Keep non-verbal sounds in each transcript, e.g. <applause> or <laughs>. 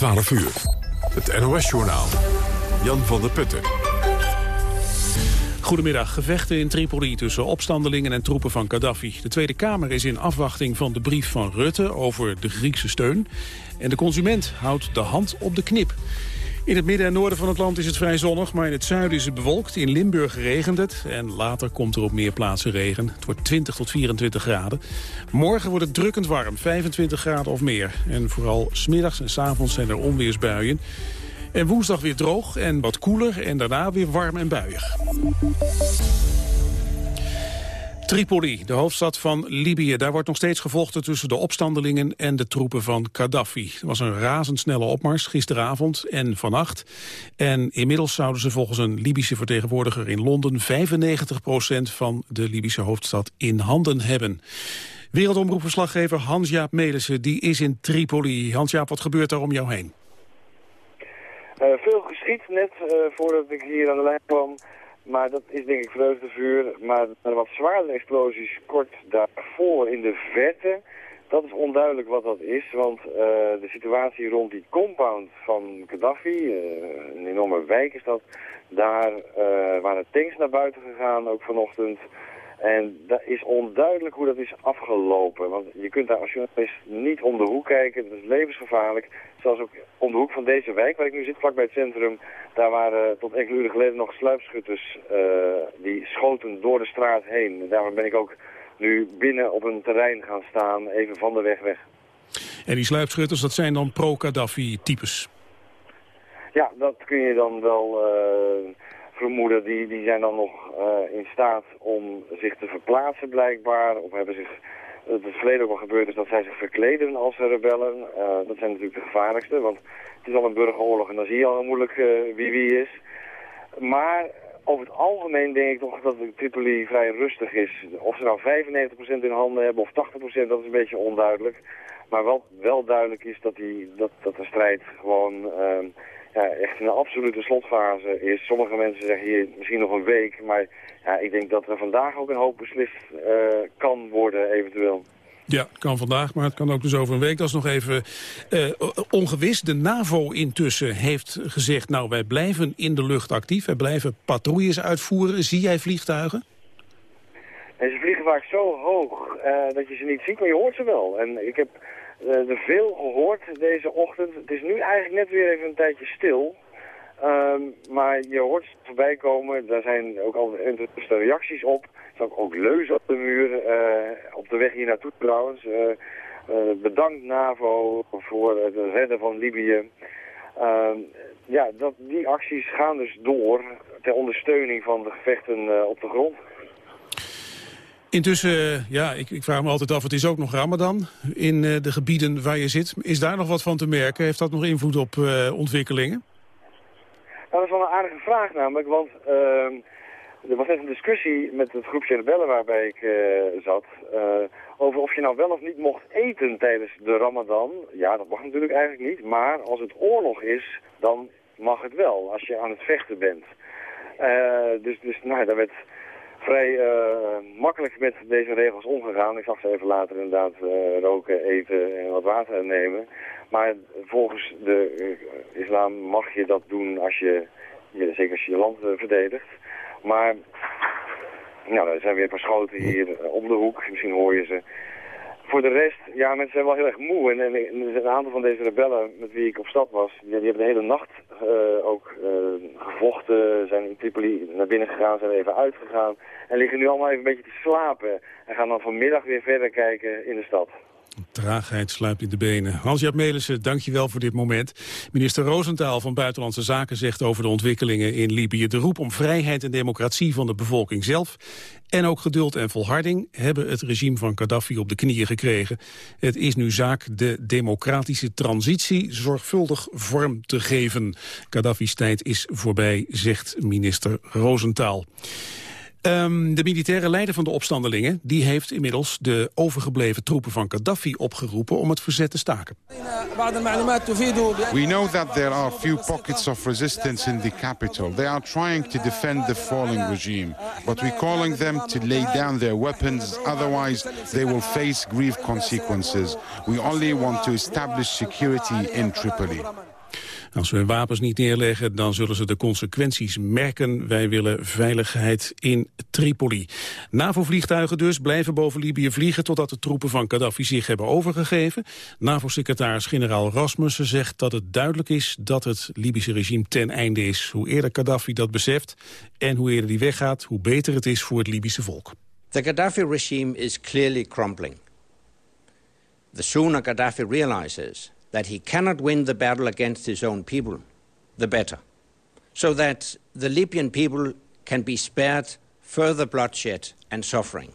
12 uur. Het NOS-journaal. Jan van der Putten. Goedemiddag. Gevechten in Tripoli tussen opstandelingen en troepen van Gaddafi. De Tweede Kamer is in afwachting van de brief van Rutte over de Griekse steun. En de consument houdt de hand op de knip. In het midden en noorden van het land is het vrij zonnig, maar in het zuiden is het bewolkt. In Limburg regent het en later komt er op meer plaatsen regen. Het wordt 20 tot 24 graden. Morgen wordt het drukkend warm, 25 graden of meer. En vooral smiddags en s avonds zijn er onweersbuien. En woensdag weer droog en wat koeler en daarna weer warm en buiig. Tripoli, de hoofdstad van Libië. Daar wordt nog steeds gevochten tussen de opstandelingen en de troepen van Gaddafi. Er was een razendsnelle opmars gisteravond en vannacht. En inmiddels zouden ze volgens een Libische vertegenwoordiger in Londen 95% van de Libische hoofdstad in handen hebben. Wereldomroepverslaggever Hans-Jaap Melissen, die is in Tripoli. Hans-Jaap, wat gebeurt daar om jou heen? Uh, veel geschiet net uh, voordat ik hier aan de lijn kwam. Maar dat is denk ik vreugdevuur. Maar wat zwaardere explosies kort daarvoor in de verte... Dat is onduidelijk wat dat is, want uh, de situatie rond die compound van Gaddafi, uh, een enorme wijk is dat, daar uh, waren tanks naar buiten gegaan, ook vanochtend. En dat is onduidelijk hoe dat is afgelopen. Want je kunt daar als journalist niet om de hoek kijken. Dat is levensgevaarlijk. Zoals ook om de hoek van deze wijk, waar ik nu zit, vlakbij het centrum. Daar waren tot enkele uren geleden nog sluipschutters uh, die schoten door de straat heen. En daarom ben ik ook nu binnen op een terrein gaan staan, even van de weg weg. En die sluipschutters, dat zijn dan pro-Kaddafi-types? Ja, dat kun je dan wel... Uh, vermoeden, die, die zijn dan nog uh, in staat om zich te verplaatsen blijkbaar. Of hebben zich, het is verleden ook al gebeurd is dat zij zich verkleden als rebellen. Uh, dat zijn natuurlijk de gevaarlijkste, want het is al een burgeroorlog en dan zie je al moeilijk uh, wie wie is. Maar over het algemeen denk ik toch dat Tripoli vrij rustig is. Of ze nou 95% in handen hebben of 80%, dat is een beetje onduidelijk. Maar wel, wel duidelijk is dat, die, dat, dat de strijd gewoon ja, echt een absolute slotfase is. Sommige mensen zeggen hier misschien nog een week, maar ja, ik denk dat er vandaag ook een hoop beslist uh, kan worden eventueel. Ja, het kan vandaag, maar het kan ook dus over een week. Dat is nog even uh, ongewis. De NAVO intussen heeft gezegd, nou wij blijven in de lucht actief. Wij blijven patrouilles uitvoeren. Zie jij vliegtuigen? En ze vliegen vaak zo hoog uh, dat je ze niet ziet, maar je hoort ze wel. En ik heb uh, veel gehoord deze ochtend. Het is nu eigenlijk net weer even een tijdje stil. Um, maar je hoort het voorbij komen. Daar zijn ook al interessante reacties op. Er staan ook leuzen op de muur. Uh, op de weg hier naartoe trouwens. Uh, bedankt NAVO voor het redden van Libië. Ehm, ja, dat, die acties gaan dus door ter ondersteuning van de gevechten op de grond. Intussen, ja, ik, ik, vraag me altijd af, het is ook nog Ramadan in uh, de gebieden waar je zit. Is daar nog wat van te merken? Heeft dat nog invloed op uh, ontwikkelingen? Nou, dat is wel een aardige vraag namelijk, want uh, er was net een discussie met het groepje rebellen waarbij ik zat... over of je nou wel of niet mocht eten tijdens de Ramadan. Ja, dat mag natuurlijk eigenlijk niet, maar als het oorlog is, dan mag het wel, als je aan het vechten bent. dus, dus nou, daar werd vrij uh, makkelijk met deze regels omgegaan. Ik zag ze even later inderdaad uh, roken, eten en wat water nemen. Maar volgens de uh, islam mag je dat doen als je, je zeker als je je land verdedigt. Maar nou, er zijn weer een paar schoten hier om de hoek. Misschien hoor je ze. Voor de rest, ja, mensen zijn wel heel erg moe. En, en, en een aantal van deze rebellen met wie ik op stad was, die, hebben de hele nacht ook uh, gevochten, zijn in Tripoli naar binnen gegaan, zijn even uitgegaan. En liggen nu allemaal even een beetje te slapen. En gaan dan vanmiddag weer verder kijken in de stad. Traagheid sluipt in de benen. Hans-Jaap Melissen, dank je wel voor dit moment. Minister Roosentaal van Buitenlandse Zaken zegt over de ontwikkelingen in Libië... de roep om vrijheid en democratie van de bevolking zelf... en ook geduld en volharding hebben het regime van Gaddafi op de knieën gekregen. Het is nu zaak de democratische transitie zorgvuldig vorm te geven. Gaddafi's tijd is voorbij, zegt minister Roosentaal. Um, de militaire leider van de opstandelingen die heeft inmiddels de overgebleven troepen van Gaddafi opgeroepen om het verzet te staken. We know that there are few pockets of resistance in the capital. They are trying to defend the falling regime. But we're calling them to lay down their weapons, otherwise they will face grave consequences. We only want to establish security in Tripoli. Als we hun wapens niet neerleggen, dan zullen ze de consequenties merken. Wij willen veiligheid in Tripoli. NAVO-vliegtuigen dus blijven boven Libië vliegen... totdat de troepen van Gaddafi zich hebben overgegeven. NAVO-secretaris-generaal Rasmussen zegt dat het duidelijk is... dat het Libische regime ten einde is. Hoe eerder Gaddafi dat beseft en hoe eerder die weggaat... hoe beter het is voor het Libische volk. The Gaddafi regime is clearly crumbling. The sooner Gaddafi realizes that he cannot win the battle against his own people, the better. So that the Libyan people can be spared further bloodshed and suffering.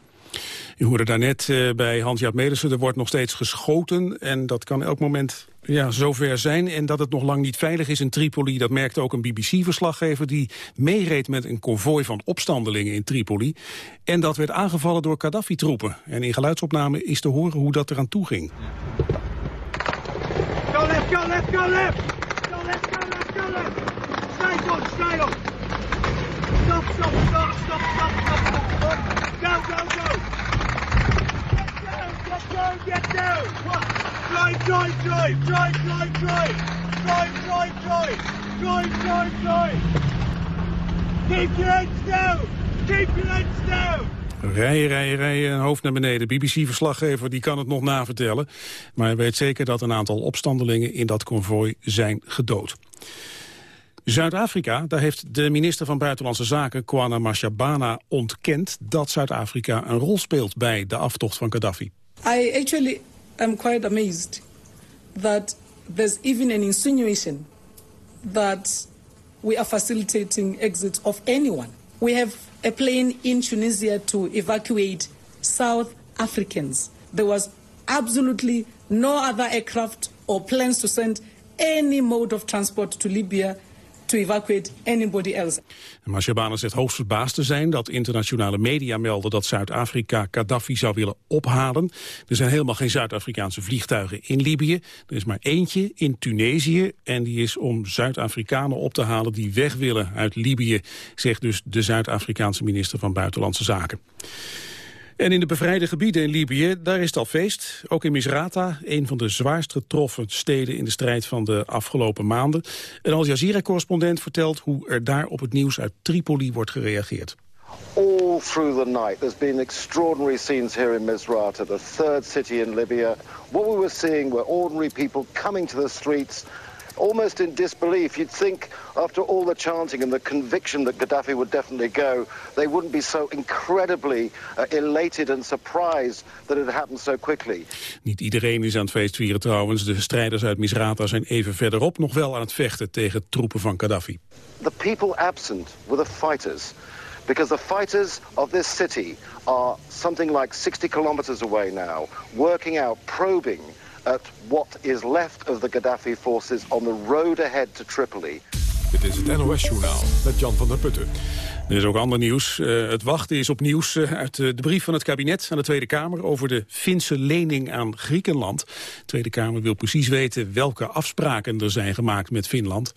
U hoorde daarnet uh, bij Hans-Jaap Medersen, er wordt nog steeds geschoten... en dat kan elk moment ja, zover zijn. En dat het nog lang niet veilig is in Tripoli, dat merkte ook een BBC-verslaggever... die meereed met een konvooi van opstandelingen in Tripoli. En dat werd aangevallen door Gaddafi-troepen. En in geluidsopname is te horen hoe dat eraan toe ging. Let's go, let's go left! Go left, go left, go left! Stay on, stay on! Stop, stop, stop, stop, stop, stop, stop, stop! Go, go, go! Get down, get down, get down! Drive, drive, drive, drive, drive, drive! Drive, drive, drive! Drive, drive, drive! Keep your heads down! Keep your heads down! Rijden, rijden, rijden, hoofd naar beneden. BBC-verslaggever die kan het nog navertellen. Maar hij weet zeker dat een aantal opstandelingen in dat konvooi zijn gedood. Zuid-Afrika, daar heeft de minister van Buitenlandse Zaken, Kwana Mashabana, ontkend dat Zuid-Afrika een rol speelt bij de aftocht van Gaddafi. I actually am quite amazed that there's even an insinuation that we are facilitating exit of anyone. We have a plane in Tunisia to evacuate South Africans. There was absolutely no other aircraft or plans to send any mode of transport to Libya to evacuate anybody else. Mashabana zegt hoogst verbaasd te zijn dat internationale media melden dat Zuid-Afrika Gaddafi zou willen ophalen. Er zijn helemaal geen Zuid-Afrikaanse vliegtuigen in Libië. Er is maar eentje in Tunesië en die is om Zuid-Afrikanen op te halen die weg willen uit Libië, zegt dus de Zuid-Afrikaanse minister van Buitenlandse Zaken. En in de bevrijde gebieden in Libië, daar is het al feest. Ook in Misrata, een van de zwaarst getroffen steden in de strijd van de afgelopen maanden. Een Al Jazeera-correspondent vertelt hoe er daar op het nieuws uit Tripoli wordt gereageerd. All through the night there's been extraordinary scenes here in Misrata, the third city in Libya. What we were seeing were ordinary people coming to the streets almost in disbelief. You'd think after all the chanting and the conviction that Gaddafi would definitely go, they wouldn't be so incredibly uh, elated and surprised that it happened so quickly. Niet iedereen is aan het feest vieren trouwens. De strijders uit Misrata zijn even verderop nog wel aan het vechten tegen troepen van Gaddafi. The people absent were the fighters. Because the fighters of this city are something like 60 kilometers away now, working out, probing at what is left of the Gaddafi forces on the road ahead to Tripoli. Dit is het NOS-journaal met Jan van der Putten. Er is ook ander nieuws. Uh, het wachten is op nieuws uh, uit uh, de brief van het kabinet aan de Tweede Kamer... over de Finse lening aan Griekenland. De Tweede Kamer wil precies weten welke afspraken er zijn gemaakt met Finland.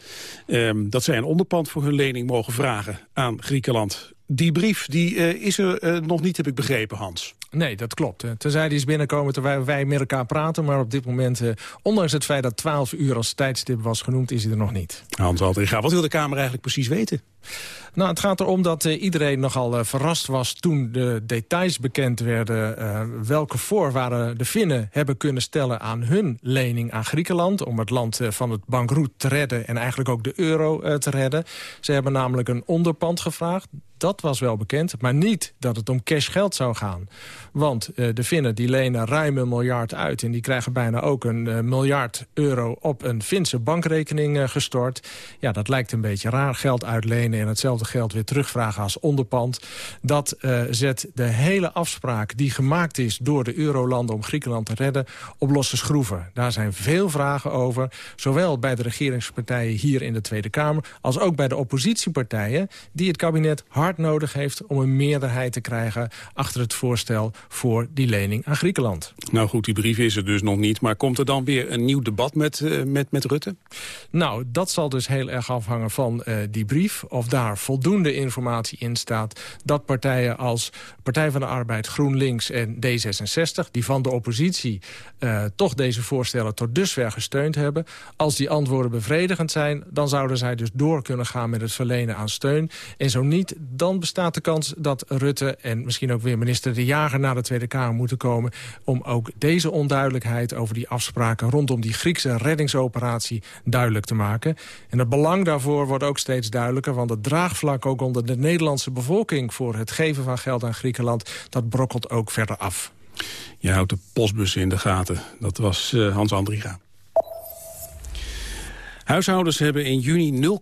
Ehm, dat zij een onderpand voor hun lening mogen vragen aan Griekenland. Die brief die, is er nog niet, heb ik begrepen, Hans. Nee, dat klopt. Tenzij die is binnenkomen terwijl wij met elkaar praten. Maar op dit moment, eh, ondanks het feit dat 12 uur als tijdstip was genoemd... is hij er nog niet. Hans Aldringa, wat wil de Kamer eigenlijk precies weten? Nou, het gaat erom dat uh, iedereen nogal uh, verrast was toen de details bekend werden... Uh, welke voorwaarden de Finnen hebben kunnen stellen aan hun lening aan Griekenland... om het land van het bankroet te redden en eigenlijk ook de euro te redden. Ze hebben namelijk een onderpand gevraagd. Dat was wel bekend, maar niet dat het om cashgeld zou gaan. Want de Finnen die lenen ruim een miljard uit... en die krijgen bijna ook een miljard euro op een Finse bankrekening gestort. Ja, dat lijkt een beetje raar. Geld uitlenen en hetzelfde geld weer terugvragen als onderpand. Dat zet de hele afspraak die gemaakt is door de eurolanden... om Griekenland te redden, op losse schroeven. Daar zijn veel vragen over. Zowel bij de regeringspartijen hier in de Tweede Kamer... als ook bij de oppositiepartijen die het kabinet hard nodig heeft... om een meerderheid te krijgen achter het voorstel voor die lening aan Griekenland. Nou goed, die brief is er dus nog niet. Maar komt er dan weer een nieuw debat met, uh, met, met Rutte? Nou, dat zal dus heel erg afhangen van uh, die brief. Of daar voldoende informatie in staat dat partijen als Partij van de Arbeid, GroenLinks en D66... die van de oppositie uh, toch deze voorstellen tot dusver gesteund hebben. Als die antwoorden bevredigend zijn, dan zouden zij dus door kunnen gaan met het verlenen aan steun. En zo niet, dan bestaat de kans dat Rutte en misschien ook weer minister De Jager naar de Tweede Kamer moeten komen... om ook deze onduidelijkheid over die afspraken rondom die Griekse reddingsoperatie duidelijk te maken. En het belang daarvoor wordt ook steeds duidelijker, want het draagvlak ook onder de Nederlandse bevolking voor het geven van geld aan Griekenland, dat brokkelt ook verder af. Je houdt de postbussen in de gaten. Dat was uh, Hans Andriga. Huishoudens hebben in juni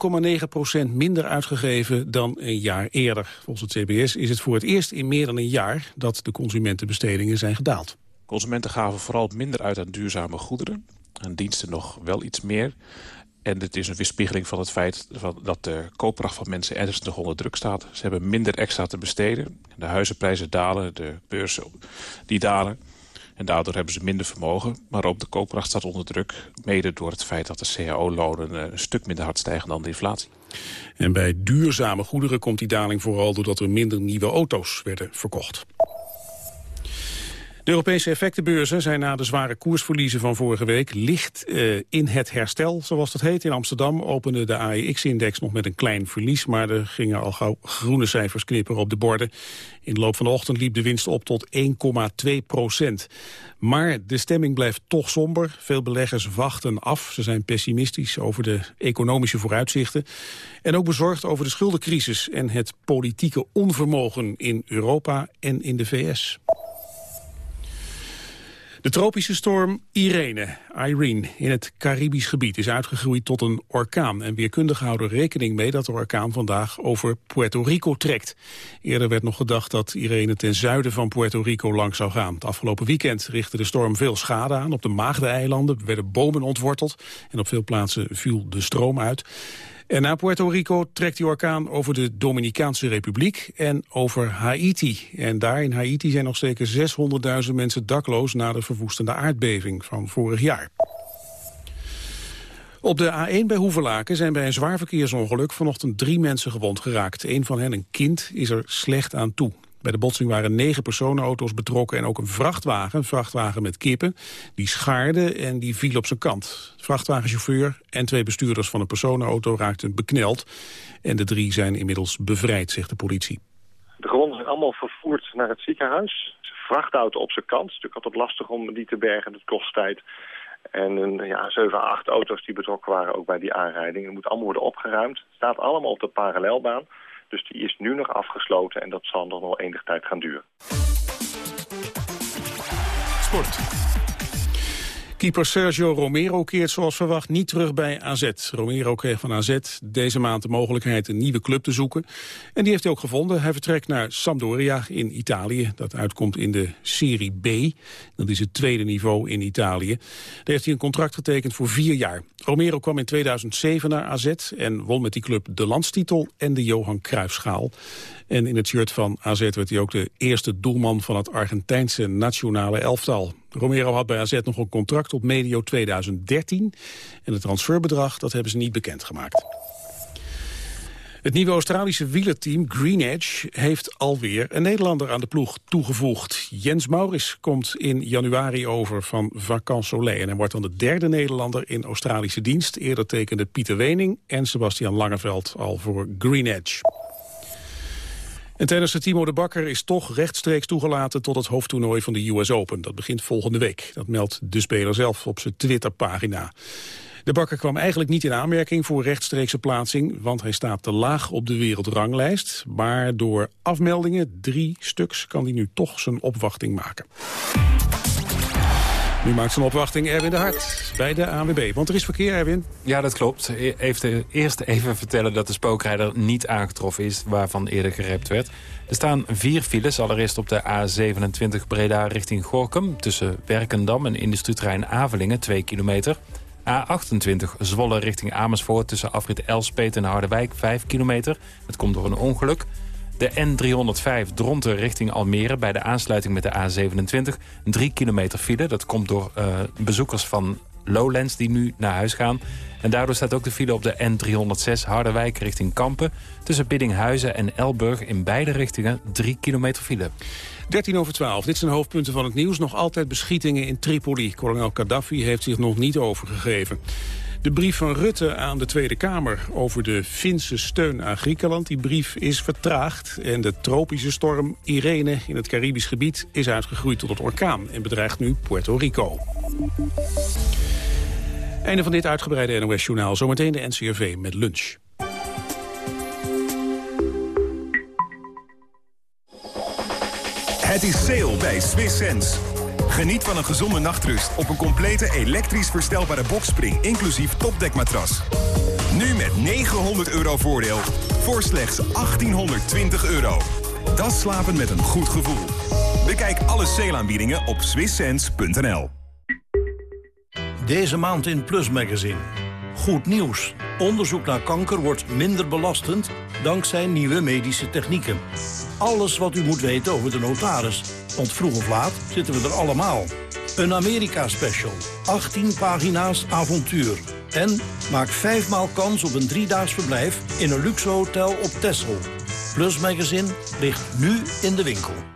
0,9% minder uitgegeven dan een jaar eerder. Volgens het CBS is het voor het eerst in meer dan een jaar dat de consumentenbestedingen zijn gedaald. Consumenten gaven vooral minder uit aan duurzame goederen. En diensten nog wel iets meer. En het is een weerspiegeling van het feit dat de koopkracht van mensen ernstig onder druk staat. Ze hebben minder extra te besteden. De huizenprijzen dalen, de beurzen die dalen. En daardoor hebben ze minder vermogen. Maar ook de koopkracht staat onder druk. Mede door het feit dat de cao-lonen eh, een stuk minder hard stijgen dan de inflatie. En bij duurzame goederen komt die daling vooral doordat er minder nieuwe auto's werden verkocht. De Europese effectenbeurzen zijn na de zware koersverliezen van vorige week licht uh, in het herstel, zoals dat heet. In Amsterdam opende de AEX-index nog met een klein verlies, maar er gingen al gauw groene cijfers knipperen op de borden. In de loop van de ochtend liep de winst op tot 1,2 procent. Maar de stemming blijft toch somber. Veel beleggers wachten af. Ze zijn pessimistisch over de economische vooruitzichten. En ook bezorgd over de schuldencrisis en het politieke onvermogen in Europa en in de VS. De tropische storm Irene, Irene, in het Caribisch gebied is uitgegroeid tot een orkaan. En weerkundigen houden rekening mee dat de orkaan vandaag over Puerto Rico trekt. Eerder werd nog gedacht dat Irene ten zuiden van Puerto Rico langs zou gaan. Het afgelopen weekend richtte de storm veel schade aan. Op de Maagdeneilanden werden bomen ontworteld en op veel plaatsen viel de stroom uit. En na Puerto Rico trekt die orkaan over de Dominicaanse Republiek en over Haiti. En daar in Haiti zijn nog zeker 600.000 mensen dakloos na de verwoestende aardbeving van vorig jaar. Op de A1 bij Hoevelaken zijn bij een zwaar verkeersongeluk vanochtend drie mensen gewond geraakt. Een van hen, een kind, is er slecht aan toe. Bij de botsing waren negen personenauto's betrokken en ook een vrachtwagen, een vrachtwagen met kippen, die schaarde en die viel op zijn kant. De vrachtwagenchauffeur en twee bestuurders van een personenauto raakten bekneld en de drie zijn inmiddels bevrijd, zegt de politie. De gewonden zijn allemaal vervoerd naar het ziekenhuis. Vrachtauto op zijn kant, het is natuurlijk altijd lastig om die te bergen, dat kost tijd. En ja, 7, 8 auto's die betrokken waren ook bij die aanrijding. Dat moet allemaal worden opgeruimd. Het staat allemaal op de parallelbaan. Dus die is nu nog afgesloten en dat zal nog wel enige tijd gaan duren. Sport. Keeper Sergio Romero keert zoals verwacht niet terug bij AZ. Romero kreeg van AZ deze maand de mogelijkheid een nieuwe club te zoeken. En die heeft hij ook gevonden. Hij vertrekt naar Sampdoria in Italië. Dat uitkomt in de Serie B. Dat is het tweede niveau in Italië. Daar heeft hij een contract getekend voor vier jaar. Romero kwam in 2007 naar AZ en won met die club de landstitel en de Johan Cruijffschaal. En in het shirt van AZ werd hij ook de eerste doelman van het Argentijnse nationale elftal. Romero had bij AZ nog een contract tot medio 2013. En het transferbedrag dat hebben ze niet bekendgemaakt. Het nieuwe Australische wielerteam Green Edge heeft alweer een Nederlander aan de ploeg toegevoegd. Jens Mauris komt in januari over van Vacances Soleil en wordt dan de derde Nederlander in Australische dienst. Eerder tekenden Pieter Wening en Sebastian Langeveld al voor Green Edge. En tennisser Timo de Bakker is toch rechtstreeks toegelaten tot het hoofdtoernooi van de US Open. Dat begint volgende week. Dat meldt de speler zelf op zijn Twitterpagina. De bakker kwam eigenlijk niet in aanmerking voor rechtstreekse plaatsing... want hij staat te laag op de wereldranglijst. Maar door afmeldingen, drie stuks, kan hij nu toch zijn opwachting maken. Nu maakt zijn opwachting Erwin de Hart bij de ANWB. Want er is verkeer, Erwin. Ja, dat klopt. Even, eerst even vertellen dat de spookrijder niet aangetroffen is... waarvan eerder gerept werd. Er staan vier files. Allereerst op de A27 Breda richting Gorkum... tussen Werkendam en industrieterrein Avelingen, 2 kilometer. A28 Zwolle richting Amersfoort tussen afrit Elspet en Harderwijk, 5 kilometer. Het komt door een ongeluk. De N305 Dronten richting Almere bij de aansluiting met de A27. 3 kilometer file. Dat komt door uh, bezoekers van Lowlands die nu naar huis gaan. En daardoor staat ook de file op de N306 Harderwijk richting Kampen... tussen Biddinghuizen en Elburg in beide richtingen 3 kilometer file. 13 over 12, dit zijn hoofdpunten van het nieuws. Nog altijd beschietingen in Tripoli. Kolonel Gaddafi heeft zich nog niet overgegeven. De brief van Rutte aan de Tweede Kamer over de Finse steun aan Griekenland... die brief is vertraagd en de tropische storm Irene in het Caribisch gebied... is uitgegroeid tot een orkaan en bedreigt nu Puerto Rico. Einde van dit uitgebreide NOS-journaal. Zometeen de NCRV met lunch. Het is sale bij Swiss Sense. Geniet van een gezonde nachtrust op een complete elektrisch verstelbare bokspring... inclusief topdekmatras. Nu met 900 euro voordeel voor slechts 1820 euro. Dat slapen met een goed gevoel. Bekijk alle sale op swisssense.nl. Deze maand in Plus Magazine. Goed nieuws. Onderzoek naar kanker wordt minder belastend dankzij nieuwe medische technieken. Alles wat u moet weten over de notaris. Want vroeg of laat zitten we er allemaal. Een Amerika-special. 18 pagina's avontuur. En maak vijfmaal kans op een driedaags verblijf in een luxe hotel op Texel. Plus Magazine ligt nu in de winkel.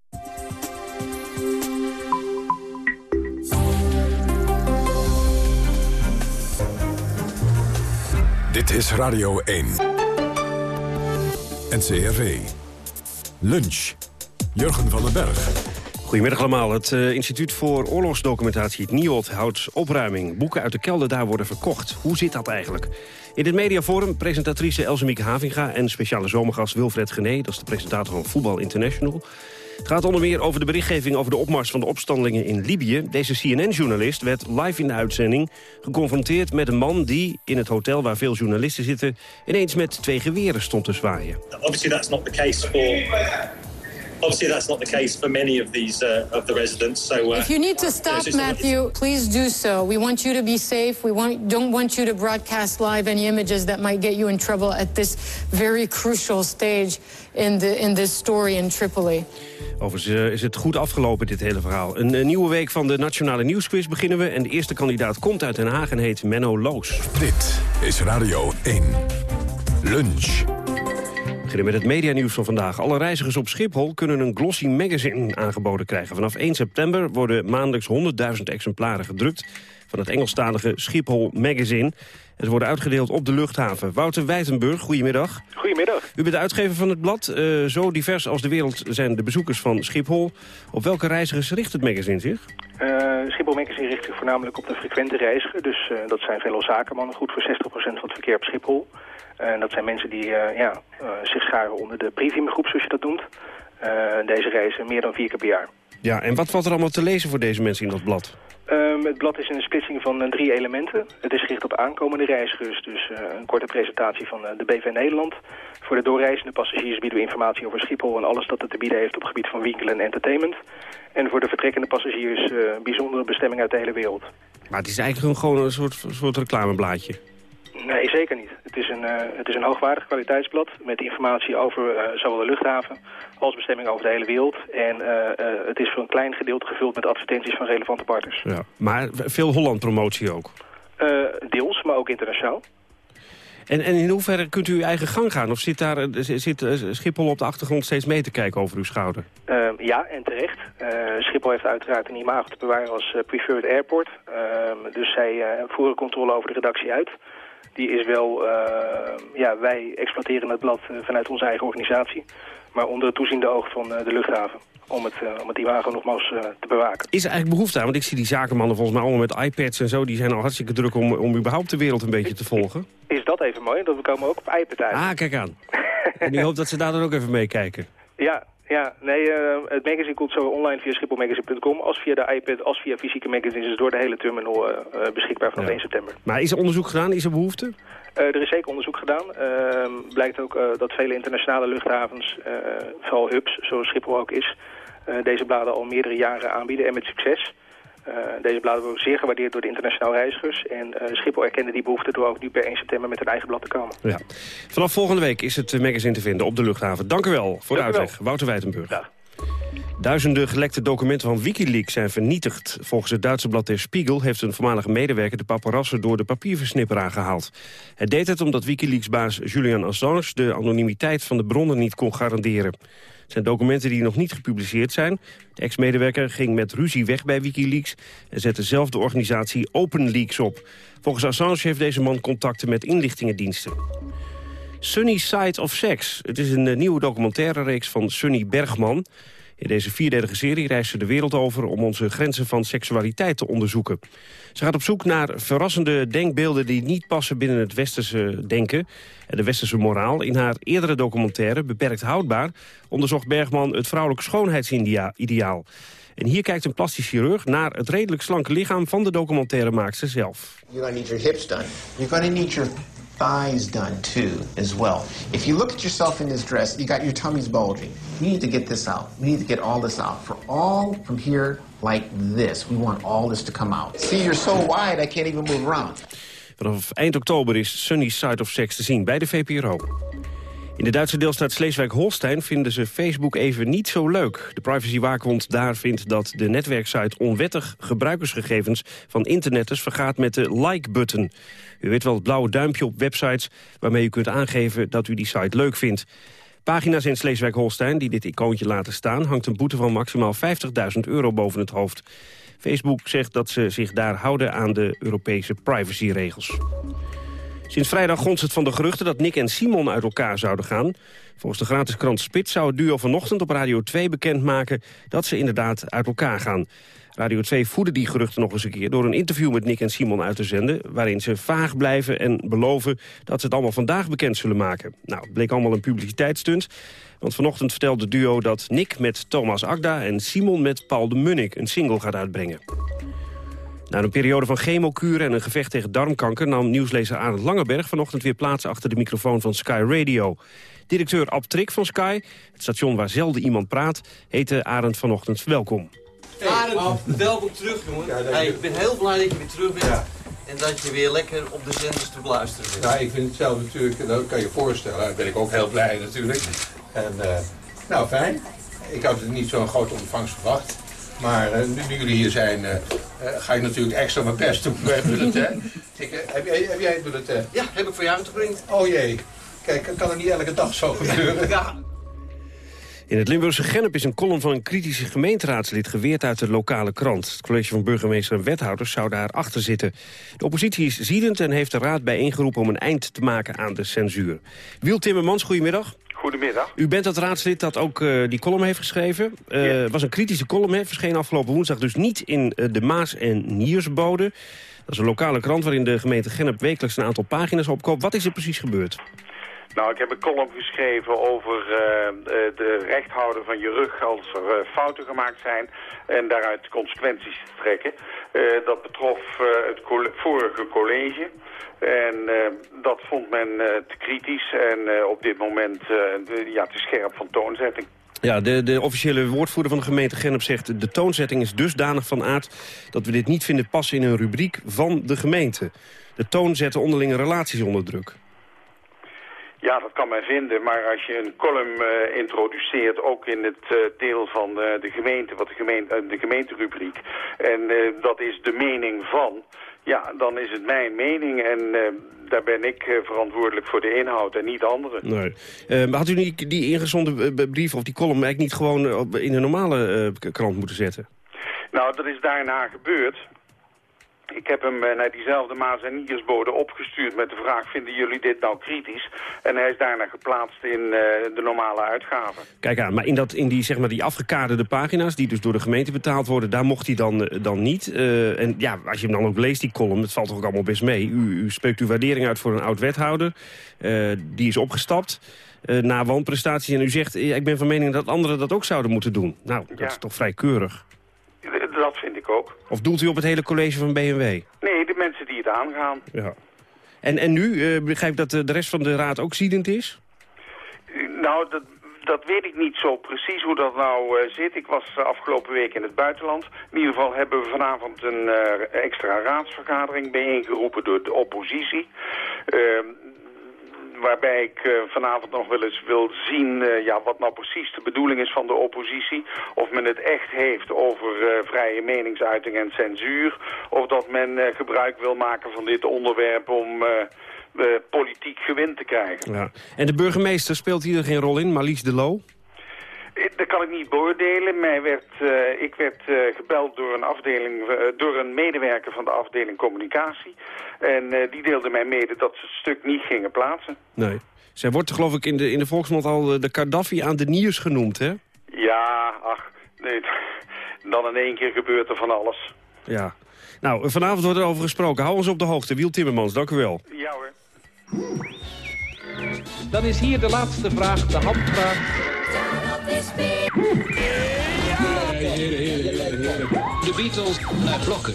Dit is Radio 1. NCRV. Lunch. Jurgen van den Berg. Goedemiddag allemaal. Het uh, Instituut voor Oorlogsdocumentatie, het NIOD, houdt opruiming. Boeken uit de kelder daar worden verkocht. Hoe zit dat eigenlijk? In dit mediaforum presentatrice Elsemieke Havinga... en speciale zomergast Wilfred Gené, dat is de presentator van Voetbal International. Het gaat onder meer over de berichtgeving over de opmars van de opstandelingen in Libië. Deze CNN-journalist werd live in de uitzending geconfronteerd met een man die in het hotel waar veel journalisten zitten ineens met twee geweren stond te zwaaien. That's not the case for Obviously, that's not the case for many of these uh, of the residents. So, uh, if you need to stop, Matthew, please do so. We want you to be safe. We want, don't want you to broadcast live any images that might get you in trouble at this very crucial stage in the in this story in Tripoli. Overigens uh, is het goed afgelopen, dit hele verhaal. Een, een, nieuwe week van de Nationale Nieuwsquiz beginnen we. En de eerste kandidaat komt uit Den Haag en heet Menno Loos. Dit is Radio 1. Lunch beginnen met het medianieuws van vandaag. Alle reizigers op Schiphol kunnen een glossy magazine aangeboden krijgen. Vanaf 1 september worden maandelijks 100.000 exemplaren gedrukt... van het Engelstalige Schiphol Magazine. Ze worden uitgedeeld op de luchthaven. Wouter Wijtenburg, goedemiddag. Goedemiddag. U bent de uitgever van het blad. Uh, zo divers als de wereld zijn de bezoekers van Schiphol. Op welke reizigers richt het magazine zich? Uh, Schiphol Magazine richt zich voornamelijk op de frequente reiziger. Dus uh, dat zijn veelal zakenmannen, goed voor 60% van het verkeer op Schiphol. En dat zijn mensen die ja, zich scharen onder de premiumgroep, zoals je dat noemt. deze reizen meer dan vier keer per jaar. Ja, en wat valt er allemaal te lezen voor deze mensen in dat blad? Um, Ehm, het blad is een splitsing van eh, drie elementen. Het is gericht op aankomende reizigers, dus eh, een korte presentatie van de BV Nederland. Voor de doorreizende passagiers bieden we informatie over Schiphol en alles dat het te bieden heeft op het gebied van winkelen en entertainment. En voor de vertrekkende passagiers bijzondere bestemmingen uit de hele wereld. Maar het is eigenlijk gewoon een soort, soort reclameblaadje. Nee, zeker niet. Het is een, uh, het is een hoogwaardig kwaliteitsblad met informatie over uh, zowel de luchthaven als bestemmingen over de hele wereld. En uh, het is voor een klein gedeelte gevuld met advertenties van relevante partners. Ja, maar veel Holland-promotie ook? deels, maar ook internationaal. En, en in hoeverre kunt u uw eigen gang gaan? Of zit, daar, zit Schiphol op de achtergrond steeds mee te kijken over uw schouder? ja, en terecht. Schiphol heeft uiteraard een imago te bewaren als preferred airport. Ehm, dus zij voeren controle over de redactie uit die is wel, uh, ja, wij exploiteren het blad uh, vanuit onze eigen organisatie. Maar onder het toeziende oog van uh, de luchthaven. Om het, om het imago nogmaals te bewaken. Is er eigenlijk behoefte aan? Want ik zie die zakenmannen volgens mij allemaal met iPads en zo. Die zijn al hartstikke druk om, om überhaupt de wereld een beetje te volgen. Is dat even mooi? Dat we komen ook op iPad uit. Ah, kijk aan. en ik hoop dat ze daar dan ook even meekijken. Ja, ja, nee, uh, het magazine komt zo online via schipholmagazine.com... als via de iPad, als via fysieke magazines... is door de hele terminal uh, beschikbaar vanaf ja. 1 september. Maar is er onderzoek gedaan? Is er behoefte? Uh, er is zeker onderzoek gedaan. Ehm, blijkt ook dat vele internationale luchthavens, vooral hubs, zoals Schiphol ook is... deze bladen al meerdere jaren aanbieden en met succes... Uh, deze bladen worden zeer gewaardeerd door de internationale reizigers. En uh, Schiphol erkende die behoefte door ook nu per 1 september met een eigen blad te komen. Ja. Vanaf volgende week is het magazine te vinden op de luchthaven. Dank u wel voor Dank de uitleg. Wouter Wijtenburg. Duizenden gelekte documenten van Wikileaks zijn vernietigd. Volgens het Duitse blad Der Spiegel heeft een voormalige medewerker de paparazzen door de papierversnipper aangehaald. Hij deed het omdat Wikileaks-baas Julian Assange de anonimiteit van de bronnen niet kon garanderen. Het zijn documenten die nog niet gepubliceerd zijn. De ex-medewerker ging met ruzie weg bij Wikileaks... en zette zelf de organisatie OpenLeaks op. Volgens Assange heeft deze man contacten met inlichtingendiensten. Sunny Side of Sex. Het is een eh, nieuwe documentaire reeks van Sunny Bergman. In deze vierdelige serie reist ze de wereld over om onze grenzen van seksualiteit te onderzoeken. Ze gaat op zoek naar verrassende denkbeelden die niet passen binnen het westerse denken en de westerse moraal. In haar eerdere documentaire, Beperkt Houdbaar, onderzocht Bergman het vrouwelijk schoonheidsideaal. En hier kijkt een plastisch chirurg naar het redelijk slanke lichaam van de documentairemaakster zelf. You're gonna need your hips done. You're gonna need your thighs done too, as well. If you look at yourself in this dress, you got your tummy's bulging. We need to get this out. We need to get all this out. For all from here, like this. We want all this to come out. See, you're so wide, I can't even move around. Vanaf eind oktober is Sunny Side of Sex te zien bij de VPRO. In de Duitse deelstaat Sleeswijk-Holstein vinden ze Facebook even niet zo leuk. De privacywaakhond daar vindt dat de netwerksite onwettig gebruikersgegevens van internetters vergaat met de like-button. U weet wel het blauwe duimpje op websites waarmee u kunt aangeven dat u die site leuk vindt. Pagina's in Sleeswijk-Holstein die dit icoontje laten staan... hangt een boete van maximaal 50.000 euro boven het hoofd. Facebook zegt dat ze zich daar houden aan de Europese privacyregels. Sinds vrijdag gonst het van de geruchten dat Nick en Simon uit elkaar zouden gaan. Volgens de gratis krant Spits zou het duo vanochtend op Radio 2 bekendmaken... dat ze inderdaad uit elkaar gaan. Radio 2 voedde die geruchten nog eens een keer... door een interview met Nick en Simon uit te zenden... waarin ze vaag blijven en beloven dat ze het allemaal vandaag bekend zullen maken. Nou, het bleek allemaal een publiciteitsstunt. Want vanochtend vertelde het duo dat Nick met Thomas Agda... en Simon met Paul de Munnik een single gaat uitbrengen. Na een periode van chemokuren en een gevecht tegen darmkanker... nam nieuwslezer Arend Langeberg vanochtend weer plaats achter de microfoon van Sky Radio. Directeur Ab Trik van Sky, het station waar zelden iemand praat... heette Arend vanochtend welkom. Hey, welkom terug, jongen. Hey, ik ben heel blij dat je weer terug bent. Ja. En dat je weer lekker op de zenders te beluisteren bent. Ja, ik vind het zelf natuurlijk, dat kan je voorstellen. Daar ben ik ook heel blij natuurlijk. En, uh, nou, fijn. Ik had niet zo'n grote ontvangst verwacht. Maar uh, nu, jullie hier zijn, uh, ga ik natuurlijk extra mijn best doen bij het bulletin. <laughs> ik, heb, jij, heb jij het bulletin? Ja, heb ik voor jou geprint. Oh jee. Kijk, kan het niet elke dag zo gebeuren? ja. In het Limburgse Gennep is een column van een kritische gemeenteraadslid geweerd uit de lokale krant. Het college van burgemeester en wethouders zou daar achter zitten. De oppositie is ziedend en heeft de raad bijeengeroepen om een eind te maken aan de censuur. Wiel Timmermans, goedemiddag. Goedemiddag. U bent dat raadslid dat ook uh, die column heeft geschreven. Het uh, was een kritische column, hè? verscheen afgelopen woensdag dus niet in uh, de Maas- en Niersbode. Dat is een lokale krant waarin de gemeente Gennep wekelijks een aantal pagina's opkoopt. Wat is er precies gebeurd? Nou, ik heb een column geschreven over uh, de rechthouder van je rug als er uh, fouten gemaakt zijn en daaruit consequenties te trekken. Dat betrof het vorige college en dat vond men te kritisch en op dit moment ja, te scherp van toonzetting. Ja, de, de officiële woordvoerder van de gemeente Gennep zegt... de toonzetting is dusdanig van aard dat we dit niet vinden passen in een rubriek van de gemeente. De toon zet onderlinge relaties onder druk. Ja, dat kan men vinden, maar als je een column uh, introduceert, ook in het uh, deel van uh, de gemeente, wat de, gemeente, de gemeenterubriek, en dat is de mening van, ja, dan is het mijn mening en daar ben ik verantwoordelijk voor de inhoud en niet anderen. Nee. had u die, die ingezonden brief of die column eigenlijk niet gewoon in een normale krant moeten zetten? Nou, dat is daarna gebeurd. Ik heb hem eh, naar diezelfde Maas en Niersbode opgestuurd met de vraag... vinden jullie dit nou kritisch? En hij is daarna geplaatst in uh, de normale uitgaven. Kijk aan, maar in, dat, in die, zeg maar, die afgekaderde pagina's... die dus door de gemeente betaald worden, daar mocht hij dan, uh, dan niet. Uh, en ja, als je hem dan ook leest, die column, dat valt toch ook allemaal best mee. U, u spreekt uw waardering uit voor een oud-wethouder. die is opgestapt na woonprestaties. En u zegt, ik ben van mening dat anderen dat ook zouden moeten doen. Nou, dat ja. is toch vrij keurig. Dat vind ik ook. Of doelt u op het hele college van BMW? Nee, de mensen die het aangaan. Ja. En, en nu, uh, begrijp ik dat de rest van de raad ook ziedend is? Nou, dat, dat weet ik niet zo precies hoe dat nou uh, zit. Ik was uh, afgelopen week in het buitenland. In ieder geval hebben we vanavond een uh, extra raadsvergadering bijeengeroepen door de oppositie. Waarbij ik uh, vanavond nog wel eens wil zien uh, ja, wat nou precies de bedoeling is van de oppositie. Of men het echt heeft over uh, vrije meningsuiting en censuur. Of dat men gebruik wil maken van dit onderwerp om politiek gewin te krijgen. Ja. En de burgemeester speelt hier geen rol in, Marlies de Loo? Dat kan ik niet beoordelen. Mij werd, uh, ik werd uh, gebeld door een, afdeling, uh, door een medewerker van de afdeling communicatie. En die deelde mij mede dat ze het stuk niet gingen plaatsen. Nee. Zij wordt geloof ik in de, in de volksmond al de Gaddafi aan de nieuws genoemd, hè? Ja, ach, nee. <laughs> Dan in één keer gebeurt er van alles. Ja. Nou, vanavond wordt er over gesproken. Hou ons op de hoogte. Wiel Timmermans, dank u wel. Ja hoor. Dan is hier de laatste vraag, de handvraag. De Beatles naar blokken.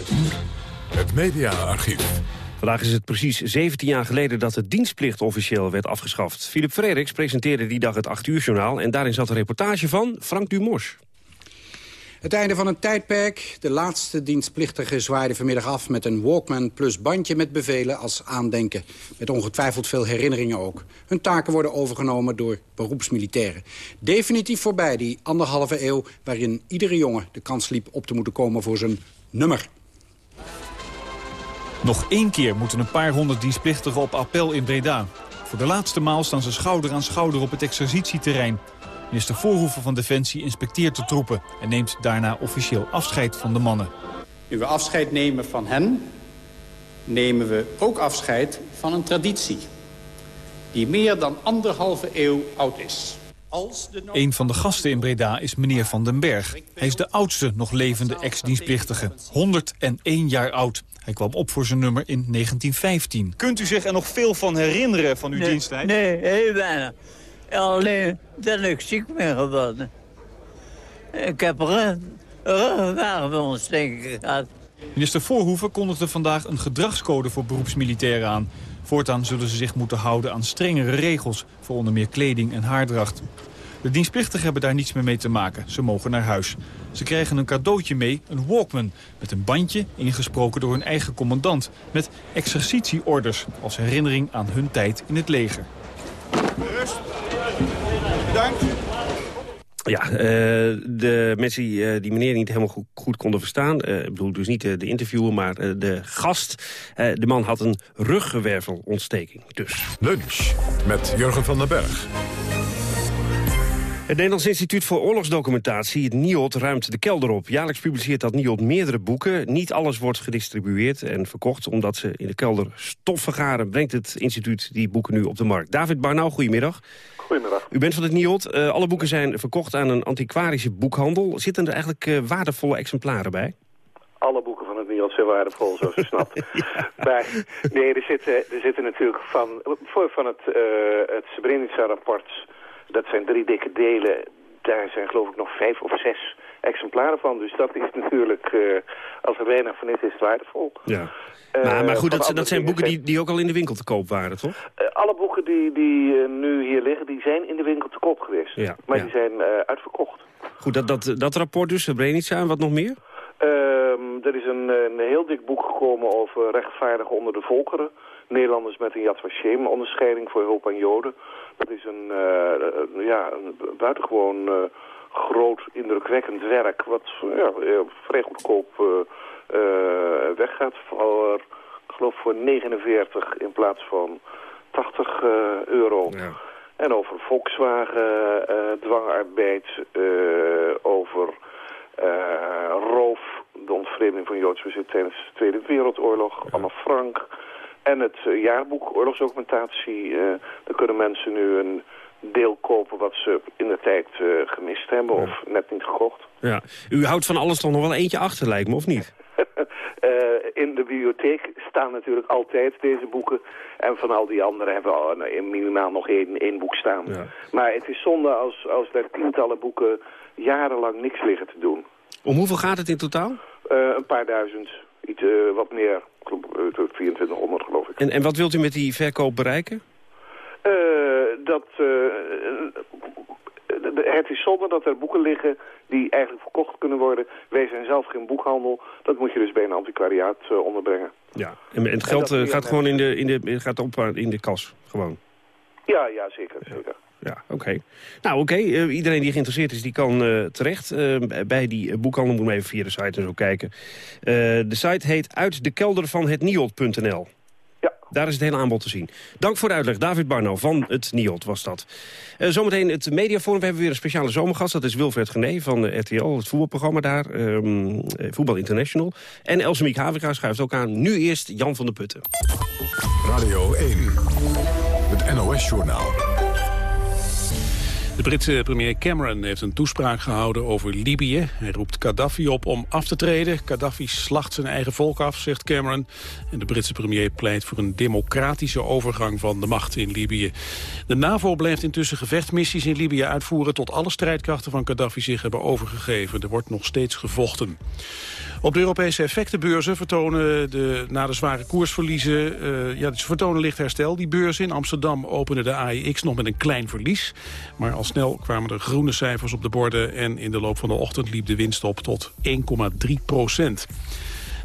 Het mediaarchief. Vandaag is het precies 17 jaar geleden dat de dienstplicht officieel werd afgeschaft. Philip Frederiks presenteerde die dag het 8 uur journaal... en daarin zat een reportage van Frank Dumos. Het einde van een tijdperk. De laatste dienstplichtige zwaaide vanmiddag af met een Walkman plus bandje met bevelen als aandenken. Met ongetwijfeld veel herinneringen ook. Hun taken worden overgenomen door beroepsmilitairen. Definitief voorbij die anderhalve eeuw waarin iedere jongen de kans liep op te moeten komen voor zijn nummer. Nog één keer moeten een paar honderd dienstplichtigen op appel in Breda. Voor de laatste maal staan ze schouder aan schouder op het exercitieterrein. Minister Voorhoeven van Defensie inspecteert de troepen... en neemt daarna officieel afscheid van de mannen. Nu we afscheid nemen van hen... nemen we ook afscheid van een traditie... die meer dan anderhalve eeuw oud is. Als de een van de gasten in Breda is meneer Van den Berg. Hij is de oudste nog levende ex-dienstplichtige. 101 jaar oud. Hij kwam op voor zijn nummer in 1915. Kunt u zich er nog veel van herinneren van uw nee, diensttijd? Nee, heel weinig. Alleen dat ik ziek ben geworden. Ik heb ruggenwervelontsteking gehad. Minister Voorhoeven kondigde vandaag een gedragscode voor beroepsmilitairen aan. Voortaan zullen ze zich moeten houden aan strengere regels... voor onder meer kleding en haardracht. De dienstplichtigen hebben daar niets meer mee te maken. Ze mogen naar huis. Ze krijgen een cadeautje mee, een Walkman... met een bandje, ingesproken door hun eigen commandant... met exercitieorders als herinnering aan hun tijd in het leger. Rust. Bedankt. Ja, uh, de mensen die, uh, die meneer niet helemaal goed, goed konden verstaan... Uh, ik bedoel dus niet de interviewer, maar de gast... de man had een ruggenwervelontsteking, dus. Lunch met Jurgen van den Berg. Het Nederlands Instituut voor Oorlogsdocumentatie, het NIOD, ruimt de kelder op. Jaarlijks publiceert dat NIOD meerdere boeken. Niet alles wordt gedistribueerd en verkocht. Omdat ze in de kelder stof vergaren, brengt het instituut die boeken nu op de markt. David Barnau, goedemiddag. Goedemiddag. U bent van het NIOD. Uh, alle boeken zijn verkocht aan een antiquarische boekhandel. Zitten er eigenlijk uh, waardevolle exemplaren bij? Alle boeken van het al zo waardevol, zoals u snapt. <laughs> <laughs> Maar nee, er zitten, er zitten natuurlijk van, voor, van het, uh, het Srebrenica-rapport... dat zijn drie dikke delen, daar zijn geloof ik nog vijf of zes exemplaren van. Dus dat is <laughs> natuurlijk, uh, als er weinig van is, is het waardevol. Ja. Maar, maar goed, dat, dat zijn boeken die, die ook al in de winkel te koop waren, toch? Uh, alle boeken die, die nu hier liggen, die zijn in de winkel te koop geweest. Ja, maar ja. die zijn uitverkocht. Goed, dat, dat, dat rapport dus, Srebrenica en wat nog meer? Um, er is een, een, heel dik boek gekomen over rechtvaardigen onder de volkeren. Nederlanders met een Yad Vashem onderscheiding voor hulp aan Joden. Dat is een, uh, ja, een buitengewoon uh, groot, indrukwekkend werk... wat ja, vrij goedkoop weggaat. Voor, ik geloof voor 49 in plaats van 80 euro. Ja. En over Volkswagen, dwangarbeid, over... Roof, de ontvreemding van Joods bezit tijdens de Tweede Wereldoorlog, ja. Anne Frank. En het uh, jaarboek oorlogsdocumentatie. Uh, daar kunnen mensen nu een deel kopen wat ze in de tijd gemist hebben ja. of net niet gekocht. Ja. U houdt van alles toch nog wel eentje achter, lijkt me, of niet? <laughs> in de bibliotheek staan natuurlijk altijd deze boeken. En van al die anderen hebben we al, in minimaal nog één, één boek staan. Ja. Maar het is zonde als, als er tientallen boeken jarenlang niks liggen te doen. Om hoeveel gaat het in totaal? Uh, een paar duizend. Iets uh, wat meer. Uh, 2400 geloof ik. En, en wat wilt u met die verkoop bereiken? Uh, dat... het is zonde dat er boeken liggen die eigenlijk verkocht kunnen worden. Wij zijn zelf geen boekhandel. Dat moet je dus bij een antiquariaat onderbrengen. Ja, en het geld en gaat gewoon in de, in, de, gaat op in de kas, gewoon? Ja, ja zeker. zeker. Ja, oké. Okay. Nou, oké. Okay. Uh, iedereen die geïnteresseerd is, die kan terecht. Bij die boekhandel moet maar even via de site en zo kijken. de site heet uitdekeldervanhetniot.nl. Daar is het hele aanbod te zien. Dank voor de uitleg. David Barno van het NIOT was dat. zometeen het Mediaforum. We hebben weer een speciale zomergast. Dat is Wilfred Gené van RTL, het voetbalprogramma daar. Um, Voetbal International. En Elsemiek Haviga schuift ook aan. Nu eerst Jan van der Putten. Radio 1. Het NOS-journaal. Britse premier Cameron heeft een toespraak gehouden over Libië. Hij roept Gaddafi op om af te treden. Gaddafi slacht zijn eigen volk af, zegt Cameron. En de Britse premier pleit voor een democratische overgang van de macht in Libië. De NAVO blijft intussen gevechtsmissies in Libië uitvoeren... tot alle strijdkrachten van Gaddafi zich hebben overgegeven. Er wordt nog steeds gevochten. Op de Europese effectenbeurzen vertonen de, na de zware koersverliezen... Uh, ja, ze vertonen licht herstel. Die beurzen in Amsterdam openen de AEX nog met een klein verlies. Maar al snel kwamen er groene cijfers op de borden... en in de loop van de ochtend liep de winst op tot 1,3 procent.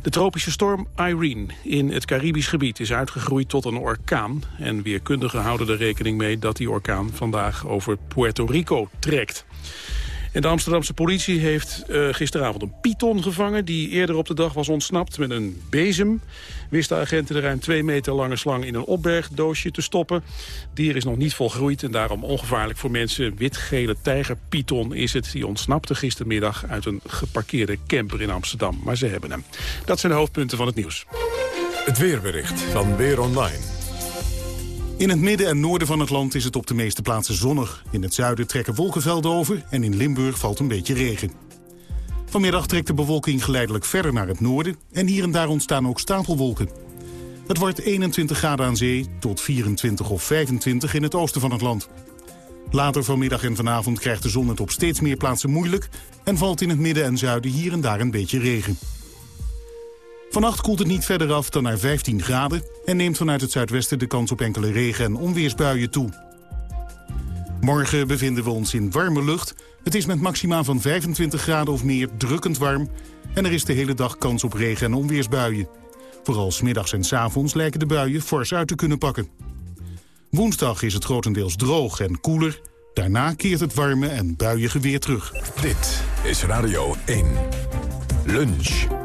De tropische storm Irene in het Caribisch gebied is uitgegroeid tot een orkaan. En weerkundigen houden er rekening mee dat die orkaan vandaag over Puerto Rico trekt. En de Amsterdamse politie heeft uh, gisteravond een python gevangen... die eerder op de dag was ontsnapt met een bezem. Wist de agenten de ruim twee meter lange slang in een opbergdoosje te stoppen. Dier is nog niet volgroeid en daarom ongevaarlijk voor mensen. Wit-gele tijgerpython is het. Die ontsnapte gistermiddag uit een geparkeerde camper in Amsterdam. Maar ze hebben hem. Dat zijn de hoofdpunten van het nieuws. Het weerbericht van Weer Online. In het midden en noorden van het land is het op de meeste plaatsen zonnig. In het zuiden trekken wolkenvelden over en in Limburg valt een beetje regen. Vanmiddag trekt de bewolking geleidelijk verder naar het noorden... en hier en daar ontstaan ook stapelwolken. Het wordt 21 graden aan zee tot 24 of 25 in het oosten van het land. Later vanmiddag en vanavond krijgt de zon het op steeds meer plaatsen moeilijk... en valt in het midden en zuiden hier en daar een beetje regen. Vannacht koelt het niet verder af dan naar 15 graden... en neemt vanuit het zuidwesten de kans op enkele regen- en onweersbuien toe. Morgen bevinden we ons in warme lucht. Het is met maxima van 25 graden of meer drukkend warm... en er is de hele dag kans op regen- en onweersbuien. Vooral smiddags en s avonds lijken de buien fors uit te kunnen pakken. Woensdag is het grotendeels droog en koeler. Daarna keert het warme en buiige weer terug. Dit is Radio 1. Lunch.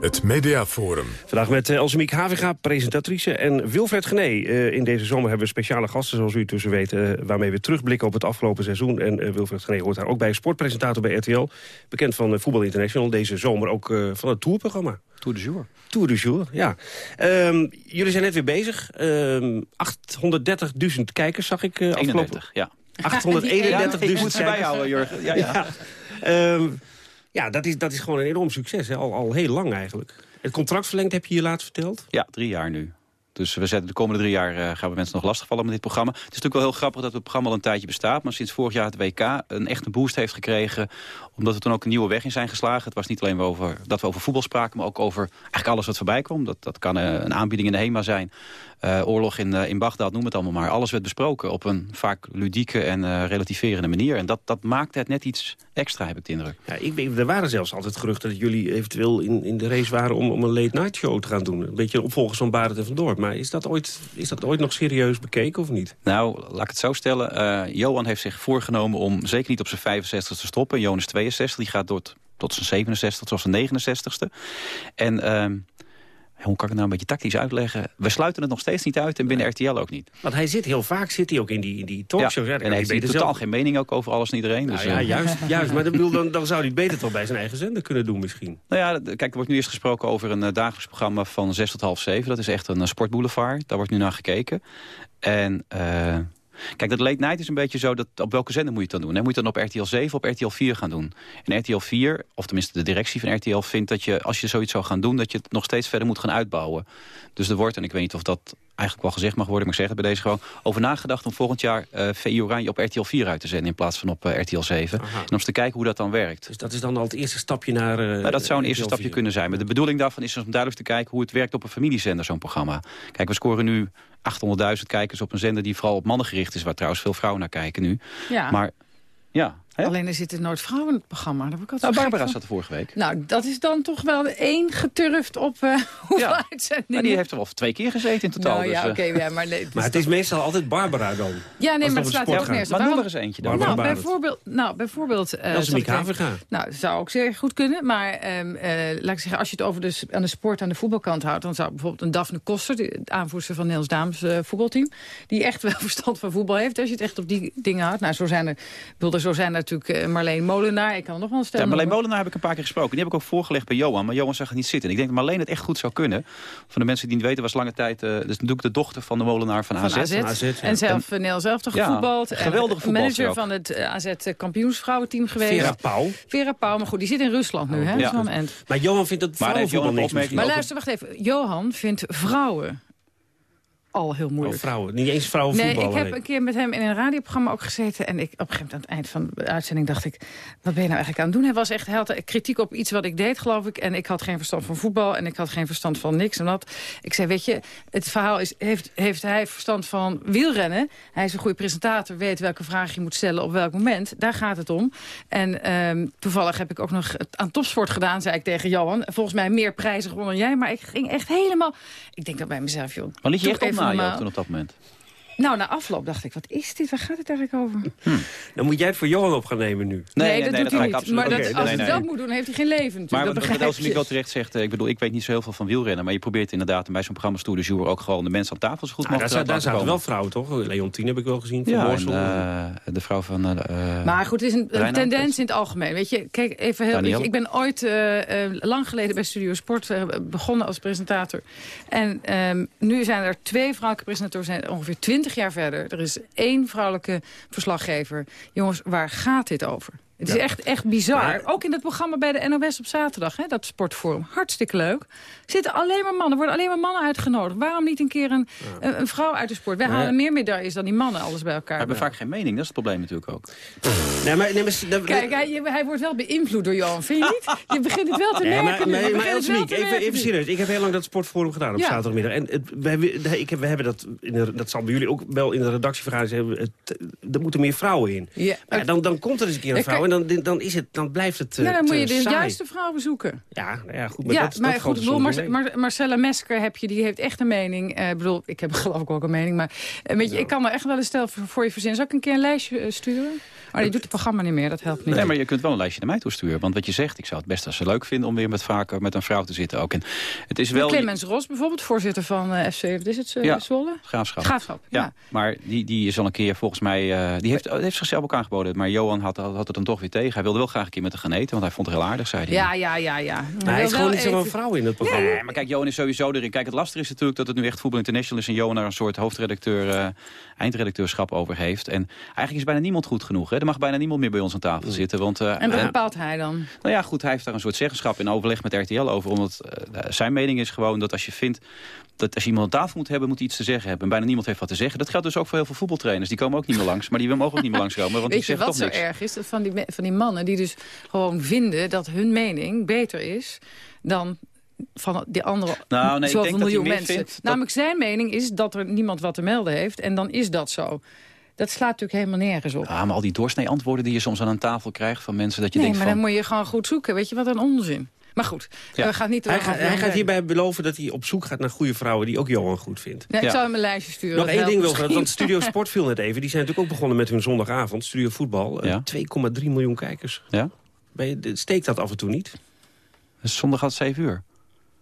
Het Mediaforum. Vandaag met uh, Elsemiek Haviga, presentatrice, en Wilfred Gené. Uh, in deze zomer hebben we speciale gasten, zoals u tussen weet... Uh, waarmee we terugblikken op het afgelopen seizoen. En Wilfred Gené hoort daar ook bij, sportpresentator bij RTL. Bekend van Voetbal International, deze zomer ook van het Tourprogramma. Tour de Jour. Tour de Jour, ja. Um, jullie zijn net weer bezig. Um, 830.000 kijkers zag ik uh, afgelopen... 31, ja. 831.000 ja, Ik moet ze bijhouden, Jurgen. Ja, ja. ja. Um, Ja, dat is, dat is gewoon een enorm succes? Al, al heel lang eigenlijk. Het contract verlengd heb je hier laatst verteld? Ja, drie jaar nu. Dus we zetten de komende drie jaar uh, gaan we mensen nog lastigvallen met dit programma. Het is natuurlijk wel heel grappig dat het programma al een tijdje bestaat. Maar sinds vorig jaar het WK een echte boost heeft gekregen. Omdat we toen ook een nieuwe weg in zijn geslagen. Het was niet alleen over, dat we over voetbal spraken, maar ook over eigenlijk alles wat voorbij kwam. Dat, dat kan uh, een aanbieding in de HEMA zijn. Uh, oorlog in, in Bagdad, noem het allemaal maar. Alles werd besproken op een vaak ludieke en relativerende manier. En dat, dat maakte het net iets extra, heb ik de indruk. Ja, ik, er waren zelfs altijd geruchten dat jullie eventueel in, in de race waren... om, om een late night show te gaan doen. Een beetje opvolgers van Barend en Van Dorp. Maar is dat, ooit, is dat ooit nog serieus bekeken of niet? Nou, laat ik het zo stellen. Uh, Johan heeft zich voorgenomen om zeker niet op zijn 65 te stoppen. Johan is 62, die gaat tot, tot zijn 67, tot zijn 69ste. En... Uh, hoe kan ik het nou een beetje tactisch uitleggen? We sluiten het nog steeds niet uit en binnen RTL ook niet. Want hij zit heel vaak zit hij ook in die, in die talkshows. Ja, en hij heeft totaal zelf... geen mening ook over alles en iedereen. Nou, dus, ja, uh... juist, juist. Maar bedoel, dan, <laughs> dan zou hij beter toch bij zijn eigen zender kunnen doen misschien. Nou ja, kijk, er wordt nu eerst gesproken over een uh, dagelijks programma van 6 tot half 7. Dat is echt een uh, sportboulevard. Daar wordt nu naar gekeken. En... Kijk, dat late night is een beetje zo, dat op welke zender moet je het dan doen? Hè? Moet je dan op RTL 7 of op RTL 4 gaan doen? En RTL 4, of tenminste de directie van RTL, vindt dat je, als je zoiets zou gaan doen... dat je het nog steeds verder moet gaan uitbouwen. Dus er wordt, en ik weet niet of dat eigenlijk wel gezegd mag worden... maar ik zeg het bij deze gewoon, over nagedacht om volgend jaar... Uh, VI Oranje op RTL 4 uit te zenden in plaats van op uh, RTL 7. Aha. En om eens te kijken hoe dat dan werkt. Dus dat is dan al het eerste stapje naar... Uh, nou, dat zou een eerste stapje 4. kunnen zijn. Maar de bedoeling daarvan is om duidelijk te kijken... hoe het werkt op een familiezender, zo'n programma. Kijk, we scoren nu 800.000 kijkers op een zender die vooral op mannen gericht is... waar trouwens veel vrouwen naar kijken nu. Ja. Maar ja, Alleen er zitten nooit vrouwen in het programma. Daar word ik nou, Barbara zat er vorige week. Nou, dat is dan toch wel één geturfd op uh, <laughs> hoeveel Ja. uitzendingen. Maar die heeft er wel twee keer gezeten in totaal. Nou ja, dus, oké, eh, ja, maar... nee, Maar het is meestal altijd Barbara dan. Ja, nee, maar het het slaat ook gaat. nergens. Maar noem er eens eentje dan. Barbara Nou, Barend. bijvoorbeeld, nou, bijvoorbeeld uh, even- Havenga. Nou, dat zou ook zeer goed kunnen. Maar ehm, eh, laat ik zeggen, als je het over de, aan de sport, aan de voetbalkant houdt... dan zou bijvoorbeeld een Daphne Koster, de aanvoerster van Nederlands dames eh, voetbalteam... die echt wel <laughs> verstand van voetbal heeft, als je het echt op die dingen houdt. Nou, zo zijn er, ik bedoel, er- zo zijn er natuurlijk eh, Marleen Molenaar. Ik kan nog wel een stel Ja, Marleen noemen. Molenaar heb ik een paar keer gesproken. Die heb ik ook voorgelegd bij Johan, maar Johan zag het niet zitten. En ik denk dat Marleen het echt goed zou kunnen. Van de mensen die het weten was lange tijd... eh dus natuurlijk de dochter van de Molenaar van, Van AZ. AZ, ja. En zelf uh, Nederlands zelf toch gevoetbald. En geweldige voetbalster Manager van het eh, AZ kampioensvrouwenteam geweest. Vera Pauw. Vera Pauw, maar goed, die zit in Rusland nu, hè? ja. Zo'n end. Maar Johan vindt dat Maar heeft Johan vrouwenvoetbal een niks. Maar luister, wacht even. Johan vindt vrouwen al heel Oh, moeilijk. vrouwen. Niet eens vrouwenvoetbal. Nee, ik heb nee. een keer met hem in een radioprogramma ook gezeten. En ik, op een gegeven moment aan het eind van de uitzending dacht ik... wat ben je nou eigenlijk aan het doen? Hij, was echt, hij had kritiek op iets wat ik deed, geloof ik. En ik had geen verstand van voetbal en ik had geen verstand van niks en dat. Ik zei, weet je, het verhaal is... heeft, heeft hij verstand van wielrennen? Hij is een goede presentator, weet welke vraag je moet stellen op welk moment. Daar gaat het om. En ehm, toevallig heb ik ook nog het aan topsport gedaan, zei ik tegen Johan. Volgens mij meer prijzen gewonnen dan jij. Maar ik ging echt helemaal... Ik denk dan bij mezelf, joh. Maar liet je echt na. Joop, toen op dat moment? Nou, na afloop dacht ik, wat is dit? Waar gaat het eigenlijk over? Dan moet jij het voor Johan op gaan nemen nu. Nee, dat nee, doet dat hij ga ik niet. absoluut Maar dat, als hij nee, dat moet doen, heeft hij geen leven. Maar dat wat, Elsemiek wel terecht zegt, eh, ik bedoel, ik weet niet zo heel veel van wielrennen... maar je probeert inderdaad bij zo'n programma Stoer de Jour... ook gewoon de mensen aan tafel zo goed Ah, daar mogelijk daar laten zaten wel vrouwen, toch? Leontien heb ik wel gezien. Van Ja, en, eh, de vrouw van... eh, Maar goed, het is een, tendens in het algemeen. Weet je, kijk even heel. Daniel? Weet je, ik ben ooit lang geleden bij Studio Sport begonnen als presentator. En ehm, nu zijn er twee vrouwelijke presentatoren, zijn ongeveer twintig jaar verder. Er is één vrouwelijke verslaggever. Jongens, waar gaat dit over? Het is Ja. echt, echt bizar. Maar- Ook in het programma bij de NOS op zaterdag, hè, dat sportforum. Hartstikke leuk. Zitten alleen maar mannen, worden alleen maar mannen uitgenodigd. Waarom niet een keer een, een, een vrouw uit de sport? Wij Maar- halen meer medailles dan die mannen, alles bij elkaar. we hebben vaak geen mening, dat is het probleem natuurlijk ook. Nee, maar, nee, maar, dat- Kijk, hij, hij wordt wel beïnvloed door Johan, vind je niet? Je begint het wel te Nee, merken maar, nu. Nee, maar Elsemiek, te even, even nu. serieus. Ik heb heel lang dat sportforum gedaan op Ja. zaterdagmiddag. En het, wij, ik heb, we hebben dat, in de, dat zal bij jullie ook wel in de redactievergadering hebben. Het, er moeten meer vrouwen in. Ja, Maar dan, dan komt er eens een keer een vrouw dan, dan, is het, dan blijft het eh, Ja, dan moet je de saai. juiste vrouwen zoeken. Ja, nou ja, goed. Maar ja, dat, maar dat goed, bedoel, Mar-. Mar- Marcella Mesker heb je, die heeft echt een mening. Eh, Ik bedoel, ik heb <laughs> geloof ik ook een mening. Maar eh, weet je, ik kan er echt wel een stel voor, voor je verzinnen. Zal ik een keer een lijstje eh, sturen? Maar die doet het programma niet meer, dat helpt niet. Nee, maar je kunt wel een lijstje naar mij toesturen. Want wat je zegt, ik zou het best als ze leuk vinden... om weer met vaker met een vrouw te zitten ook. En het is wel... Clemens Ros bijvoorbeeld, voorzitter van eh, FC, wat is het, eh, Ja. Zwolle? Graafschap. Graafschap, ja. Ja, maar die, die is al een keer volgens mij... eh, die heeft, heeft zichzelf ook aangeboden. Maar Johan had, had het dan toch weer tegen. Hij wilde wel graag een keer met haar gaan eten, want hij vond het heel aardig, zei hij. Ja, ja, ja, ja. Maar hij is gewoon niet zo'n vrouw in het programma. Nee, maar kijk, Johan is sowieso erin. Kijk, het lastige is natuurlijk dat het nu echt Voetbal International is... en Johan daar een soort hoofdredacteur, eh, eindredacteurschap over heeft. En eigenlijk is bijna niemand goed genoeg. Hè? Er mag bijna niemand meer bij ons aan tafel zitten. Want, eh, En wat eh, bepaalt hij dan? nou ja, goed, hij heeft daar een soort zeggenschap in overleg met RTL over. Omdat zijn mening is gewoon dat als je vindt dat als je iemand aan tafel moet hebben, moet hij iets te zeggen hebben. En bijna niemand heeft wat te zeggen. Dat geldt dus ook voor heel veel voetbaltrainers. Die komen ook niet meer langs. Maar die mogen ook niet meer <laughs> langskomen, want Weet die je wat zo niks. erg is? Dat van die, van die mannen die dus gewoon vinden dat hun mening beter is dan van die andere Nou, nee, ik zoveel miljoen mensen. vindt dat- Namelijk zijn mening is dat er niemand wat te melden heeft. En dan is dat zo. Dat slaat natuurlijk helemaal nergens op. Ja, maar al die doorsnee antwoorden die je soms aan een tafel krijgt van mensen... dat je nee, denkt maar van... dan moet je gewoon goed zoeken. Weet je wat een onzin. Maar goed, Ja. we gaan niet... Hij, gaat, gaan- hij gaat hierbij beloven dat hij op zoek gaat naar goede vrouwen... die ook Johan goed vindt. Nee, ik zal hem een lijstje sturen. Nog één ding wil want misschien. Studio <laughs> Sport viel net even. Die zijn natuurlijk ook begonnen met hun zondagavond, Studio Voetbal. Eh, 2,3 miljoen kijkers. Ja? Ben je, steekt dat af en toe niet? Zondag had 7 uur.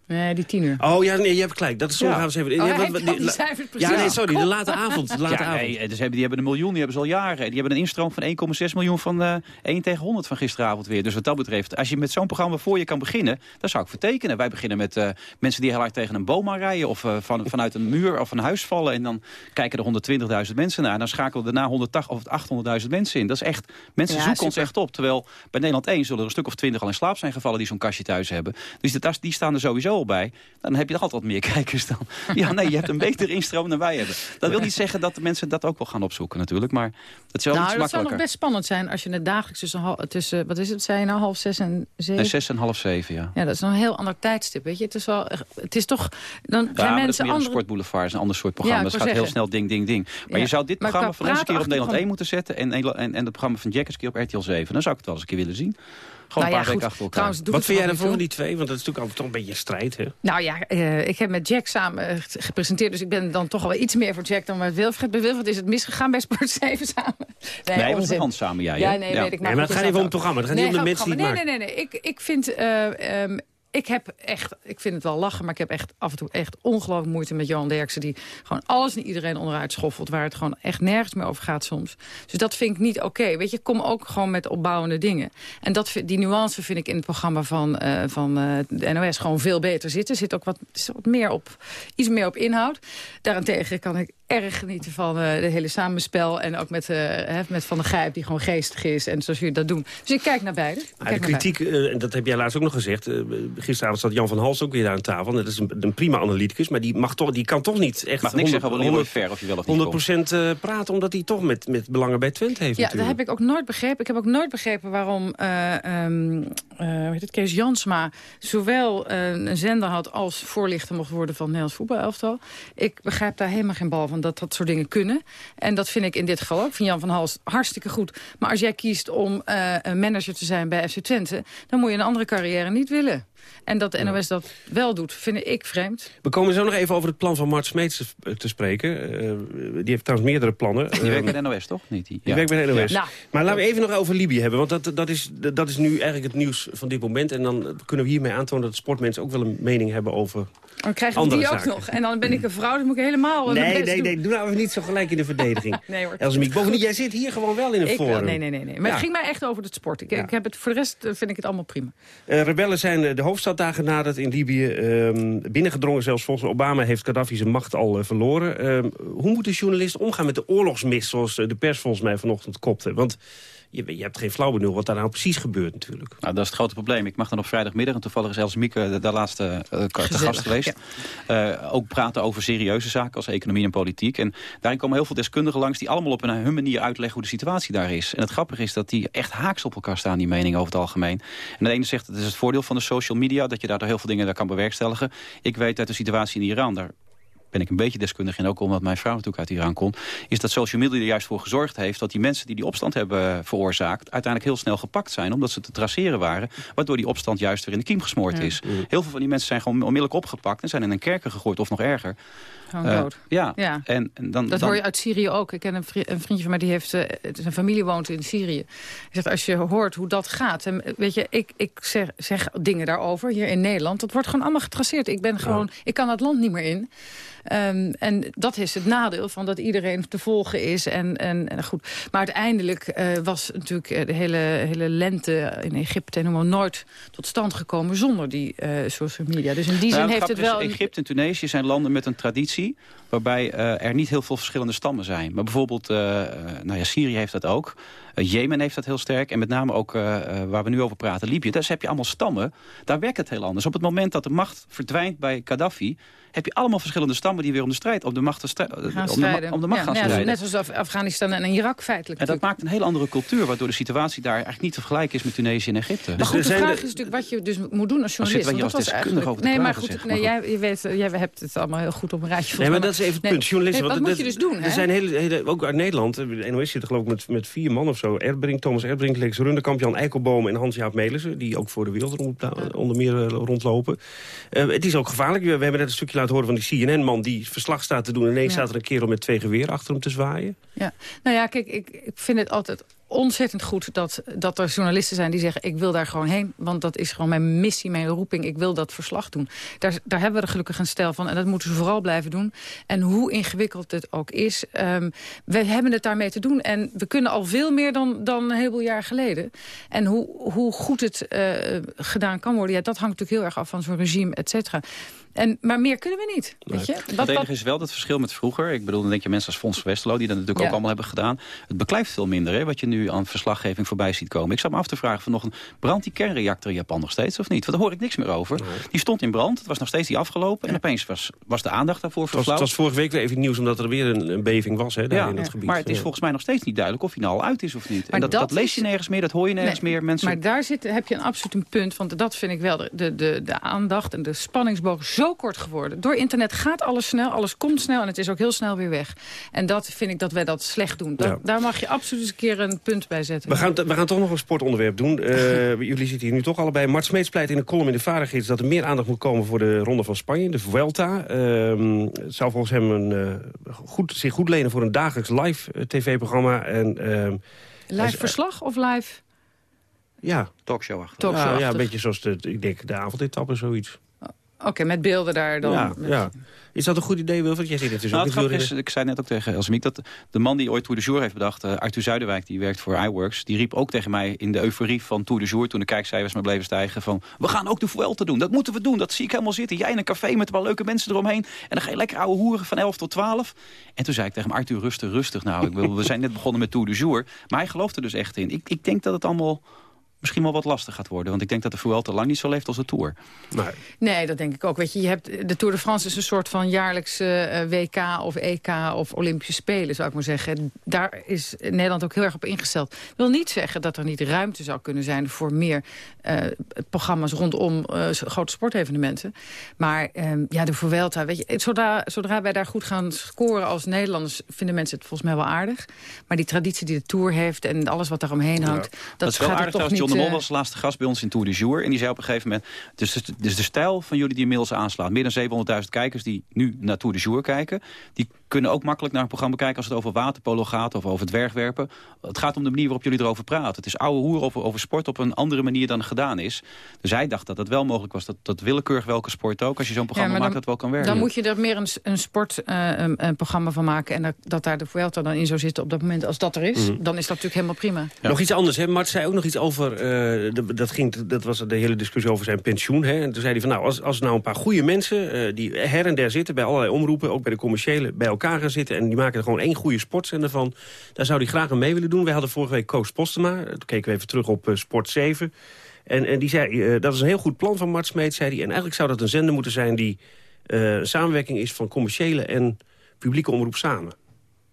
Nee, die tien uur. Oh ja, nee, je hebt gelijk. Dat is zondagavond Ja. 7 Oh, Ja, die- die cijfers precies. Ja, nee, sorry, de late avond. De late ja, avond. nee, dus hebben, die hebben een miljoen, die hebben ze al jaren. Die hebben een instroom van 1,6 miljoen van eh 1 tegen 100 van gisteravond weer. Dus wat dat betreft, als je met zo'n programma voor je kan beginnen... dan zou ik vertekenen. Wij beginnen met eh, mensen die heel hard tegen een boom rijden... of eh, van, <laughs> vanuit een muur of een huis vallen. En dan kijken er 120.000 mensen naar. En dan schakelen we daarna 180 of 800.000 mensen in. Dat is echt, mensen Ja, zoeken ons echt op. Terwijl bij Nederland 1 zullen er een stuk of 20 al in slaap zijn gevallen... die zo'n kastje thuis hebben. Dus dat, die staan er sowieso bij. Dan heb je er altijd wat meer <laughs> kijkers dan. Ja, nee, je hebt een betere instroom dan wij hebben. Dat wil niet zeggen dat de mensen dat ook wel gaan opzoeken natuurlijk. Maar het wel Nou, dat zou nog best spannend zijn als je het dagelijks tussen, tussen wat is het, zei je nou, half zes en zeven? Nee, zes en half zeven, ja. Ja, dat is een heel ander tijdstip, weet je. Het is, wel, het is toch, dan Ja, zijn mensen meer een sportboulevard, is een ander soort programma. Ja, dat gaat heel snel ding, ding, ding. Maar Ja. je zou dit programma van ons een keer op Nederland 1 gewoon- moeten zetten... En, en, en het programma van Jack eens een keer op RTL 7. Dan zou ik het wel eens een keer willen zien. Gewoon Nou een paar ja, weken achter elkaar. Trouwens, doe Wat vind jij ervan nog van die twee? Want dat is natuurlijk altijd toch een beetje een strijd, hè? Nou ja, eh, ik heb met Jack samen eh, gepresenteerd. Dus ik ben dan toch wel iets meer voor Jack dan met Wilfred. Bij Wilfred is het misgegaan bij Sport 7 <laughs> samen. Nee, we onzin. met Hans samen. Ja, hè? nee, weet ik. Nee, maar het gaat even om het programma. Het gaat niet om de mensen die het nee, nee, nee, nee. Ik, ik vind... eh, ehm, ik heb echt, ik vind het wel lachen, maar ik heb echt af en toe echt ongelooflijk moeite met Johan Derksen. Die gewoon alles en iedereen onderuit schoffelt. Waar het gewoon echt nergens meer over gaat soms. Dus dat vind ik niet oké. Weet je, kom ook gewoon met opbouwende dingen. En dat, die nuance vind ik in het programma van, eh, van eh, de NOS gewoon veel beter zitten. Zit ook wat, wat meer op, iets meer op inhoud. Daarentegen kan ik erg genieten van eh de hele samenspel. En ook met, eh, hè, met Van der Gijp, die gewoon geestig is. En zoals jullie dat doen. Dus ik kijk naar beide. Kijk de kritiek, eh, en dat heb jij laatst ook nog gezegd... eh, gisteravond zat Jan van Hals ook weer daar aan tafel. Dat is een, een prima analyticus, maar die, mag toch, die kan toch niet echt... Mag niks zeggen over Leroy Ver of je wel of niet 100% eh, praten, omdat hij toch met, met belangen bij Twente heeft Ja, dat heb ik ook nooit begrepen. Ik heb ook nooit begrepen waarom eh, ehm, eh, hoe heet het, Kees Jansma zowel eh, een zender had als voorlichter mocht worden van het Nederlands voetbalelftal. Ik begrijp daar helemaal geen bal van dat dat soort dingen kunnen. En dat vind ik in dit geval ook. Vind Jan van Hals hartstikke goed. Maar als jij kiest om eh, een manager te zijn bij FC Twente, dan moet je een andere carrière niet willen. En dat de NOS dat wel doet, vind ik vreemd. We komen zo nog even over het plan van Mart Smeets te, te spreken. Eh, die heeft trouwens meerdere plannen. Die werkt bij de NOS, toch? Niet die? Die werkt bij de NOS. Nou, maar laten we even nog over Libië hebben. Want dat, dat, is, dat is nu eigenlijk het nieuws van dit moment. En dan kunnen we hiermee aantonen dat sportmensen ook wel een mening hebben over Dan krijgen we andere die ook zaken. nog. En dan ben ik een vrouw, dan moet ik helemaal... mijn Nee, nee, doen. nee, doe nou even niet zo gelijk in de verdediging. <laughs> Nee hoor. Elsemiek, bovendien, jij zit hier gewoon wel in een Ik wel, forum. nee, nee, nee. nee. Maar Ja. het ging mij echt over het sport. Ik, ik heb het, voor de rest eh, vind ik het allemaal prima. Eh, rebellen zijn eh, de hoofdstad daar genaderd in Libië. ehm, binnengedrongen zelfs volgens Obama heeft Gaddafi zijn macht al eh, verloren. Ehm, hoe moet de journalist omgaan met de oorlogsmis... zoals eh, de pers volgens mij vanochtend kopte? Want je, je hebt geen flauw benul wat daar nou precies gebeurt natuurlijk. Nou, dat is het grote probleem. Ik mag dan op vrijdagmiddag, en toevallig is Els Mieke de, de laatste eh, te gast geweest. eh, ook praten over serieuze zaken als economie en politiek. En daarin komen heel veel deskundigen langs die allemaal op hun, hun manier uitleggen hoe de situatie daar is. En het grappige is dat die echt haaks op elkaar staan, die meningen over het algemeen. En de ene zegt, het is het voordeel van de social media, dat je daar heel veel dingen daar kan bewerkstelligen. Ik weet uit de situatie in Iran, daar ben ik een beetje deskundig in, ook omdat mijn vrouw natuurlijk uit Iran komt, is dat social media er juist voor gezorgd heeft dat die mensen die die opstand hebben veroorzaakt, uiteindelijk heel snel gepakt zijn, omdat ze te traceren waren, waardoor die opstand juist weer in de kiem gesmoord Ja. is. Heel veel van die mensen zijn gewoon onmiddellijk opgepakt en zijn in een kerker gegooid, of nog erger. Gewoon Eh, dood. ja, Ja. En, en dan, Dat dan, hoor je uit Syrië ook. Ik ken een, vri- een vriendje van mij, die heeft, eh, zijn familie woont in Syrië. Hij zegt, als je hoort hoe dat gaat... En, eh, weet je, ik, ik zeg, zeg dingen daarover hier in Nederland. Dat wordt gewoon allemaal getraceerd. Ik ben gewoon, ik kan dat land niet meer in. Ehm, en dat is het nadeel van dat iedereen te volgen is. En, en, en goed. Maar uiteindelijk uh, was natuurlijk de hele, hele lente in Egypte... helemaal nooit tot stand gekomen zonder die uh, social media. Dus in die nou, zin heeft het wel... Egypte en Tunesië zijn landen met een traditie waarbij uh, er niet heel veel verschillende stammen zijn. Maar bijvoorbeeld, uh, nou ja, Syrië heeft dat ook. Uh, Jemen heeft dat heel sterk. En met name ook waar we nu over praten, Libië. Daar heb je allemaal stammen. Daar werkt het heel anders. Op het moment dat de macht verdwijnt bij Gaddafi heb je allemaal verschillende stammen die weer om de strijd, om de macht, te om de, om de macht ja, gaan ja, strijden. Net zoals Afghanistan en Irak feitelijk. En dat maakt een hele andere cultuur, waardoor de situatie daar eigenlijk niet te vergelijken is met Tunesië en Egypte. Maar goed, de vraag is natuurlijk wat je dus moet doen als journalist. Als dat was eigenlijk... Nee, maar goed, nee, jij, je weet, jij hebt het allemaal heel goed op een rijtje Nee, maar dat is even het punt. Journalisten, nee, wat moet je dus doen? Er zijn hele, hele, ook uit Nederland, de NOS zit er geloof ik met, met vier man of zo. Erbrink, Thomas Erbrink, Lex Runderkamp, Jan Eikelboom en Hans-Jaap Melissen. Die ook voor de wereld onder meer rondlopen. Uh, het is ook gevaarlijk. We hebben net een stukje laten horen van die CNN-man die verslag staat te doen. En ineens Ja. staat er een kerel met twee geweren achter hem te zwaaien. Ja, nou ja, kijk, ik, ik vind het altijd ontzettend goed dat, dat er journalisten zijn die zeggen... ik wil daar gewoon heen, want dat is gewoon mijn missie, mijn roeping. Ik wil dat verslag doen. Daar, daar hebben we er gelukkig een stel van en dat moeten ze vooral blijven doen. En hoe ingewikkeld het ook is, um, we hebben het daarmee te doen. En we kunnen al veel meer dan, dan een heleboel jaar geleden. En hoe, hoe goed het uh, gedaan kan worden, ja, dat hangt natuurlijk heel erg af van zo'n regime, et cetera. En, maar meer kunnen we niet. Weet je? Het enige is wel het verschil met vroeger. Ik bedoel, dan denk je mensen als Fons Westerlo... die dat natuurlijk Ja. ook allemaal hebben gedaan. Het beklijft veel minder, hè, wat je nu aan verslaggeving voorbij ziet komen. Ik zat me af te vragen vanochtend... brandt die kernreactor in Japan nog steeds of niet? Want daar hoor ik niks meer over. Die stond in brand, het was nog steeds niet afgelopen... en opeens was, was de aandacht daarvoor verflauwd. het was vorige week weer even nieuws omdat er weer een, een beving was hè, daar Ja, in dat gebied. maar het is Ja. volgens mij nog steeds niet duidelijk of hij nou al uit is of niet. Maar en dat, dat dat lees je nergens meer, dat hoor je nergens Nee, meer. Mensen... Maar daar zit, heb je een absoluut een punt. Want dat vind ik wel de, de, de, de aandacht en de spanningsboog zo kort geworden. Door internet gaat alles snel, alles komt snel en het is ook heel snel weer weg. En dat vind ik dat wij dat slecht doen. Dat, Ja. Daar mag je absoluut eens een keer een punt bij zetten. We gaan, we gaan toch nog een sportonderwerp doen. Eh, <laughs> jullie zitten hier nu toch allebei. Mart Smeets pleit in een column in de Vaardigheid... dat er meer aandacht moet komen voor de Ronde van Spanje, de Vuelta. Ehm, het zou volgens hem een, eh, goed, zich goed lenen voor een dagelijks live eh, tv-programma. En, ehm, Live is- verslag of live? Ja. Talkshow achter. Talkshow ja, ja, een beetje zoals de, ik denk, de avondetappe, zoiets. Oké, met beelden daar dan. Ja, ja. Is dat een goed idee, Wilfried? Jij zit het dus Nou, ook het in grappige is, ik zei net ook tegen Elsemiek... dat de man die ooit Tour de Jour heeft bedacht, eh, Arthur Zuiderwijk... die werkt voor iWorks, die riep ook tegen mij in de euforie van Tour de Jour... toen de kijkcijfers maar bleven stijgen van... we gaan ook de Vuelta doen, dat moeten we doen, dat zie ik helemaal zitten. Jij in een café met wel leuke mensen eromheen... en dan ga je lekker ouwe hoeren van 11 tot 12. En toen zei ik tegen hem, Arthur, rustig, rustig. Nou, ik wil, we zijn net begonnen met Tour de Jour. Maar hij gelooft er dus echt in. Ik, ik denk dat het allemaal misschien wel wat lastig gaat worden. Want ik denk dat de Vuelta lang niet zo leeft als de Tour. Nee, dat denk ik ook. Weet je, je hebt, de Tour de France is een soort van jaarlijkse eh, WK of EK of Olympische Spelen, zou ik maar zeggen. Daar is Nederland ook heel erg op ingesteld. wil niet zeggen dat er niet ruimte zou kunnen zijn voor meer eh, programma's rondom eh, grote sportevenementen. Maar ehm, ja, de Vuelta, weet je, zodra, zodra wij daar goed gaan scoren als Nederlanders, vinden mensen het volgens mij wel aardig. Maar die traditie die de Tour heeft en alles wat daaromheen hangt, dat, Dat is wel gaat er aardig toch niet... De Mol eh, was laatste gast bij ons in Tour de Jour. En die zei op een gegeven moment... Dus, de- dus de stijl van jullie die inmiddels aanslaat. Meer dan 700.000 kijkers die nu naar Tour de Jour kijken. Die kunnen ook makkelijk naar een programma kijken... als het over waterpolo gaat of over dwergwerpen. Het gaat om de manier waarop jullie erover praten. Het is oude hoer over, over sport op een andere manier dan gedaan is. Dus hij dacht dat het wel mogelijk was. Dat, dat willekeurig welke sport ook. Als je zo'n programma maakt, dan- dat wel kan werken. Dan moet je er meer een, een sportprogramma van maken. En dat, dat daar de Vuelta dan in zou zitten op dat moment. Als dat er is, Mhm. dan is dat natuurlijk helemaal prima. Nog iets anders, hè? Mart zei ook nog iets over... eh, de- dat, ging, dat was de hele discussie over zijn pensioen. Hè? En toen zei hij van, nou, als, als nou een paar goede mensen... eh, die her en der zitten, bij allerlei omroepen... ook bij de commerciële, bij elkaar gaan zitten... en die maken er gewoon één goede sportzender van... daar zou hij graag aan mee willen doen. Wij hadden vorige week Koos Postema. Toen keken we even terug op eh, Sport 7. En, en die zei, eh, dat is een heel goed plan van Mart Smeet, zei hij. En eigenlijk zou dat een zender moeten zijn... die een samenwerking is van commerciële en publieke omroep samen.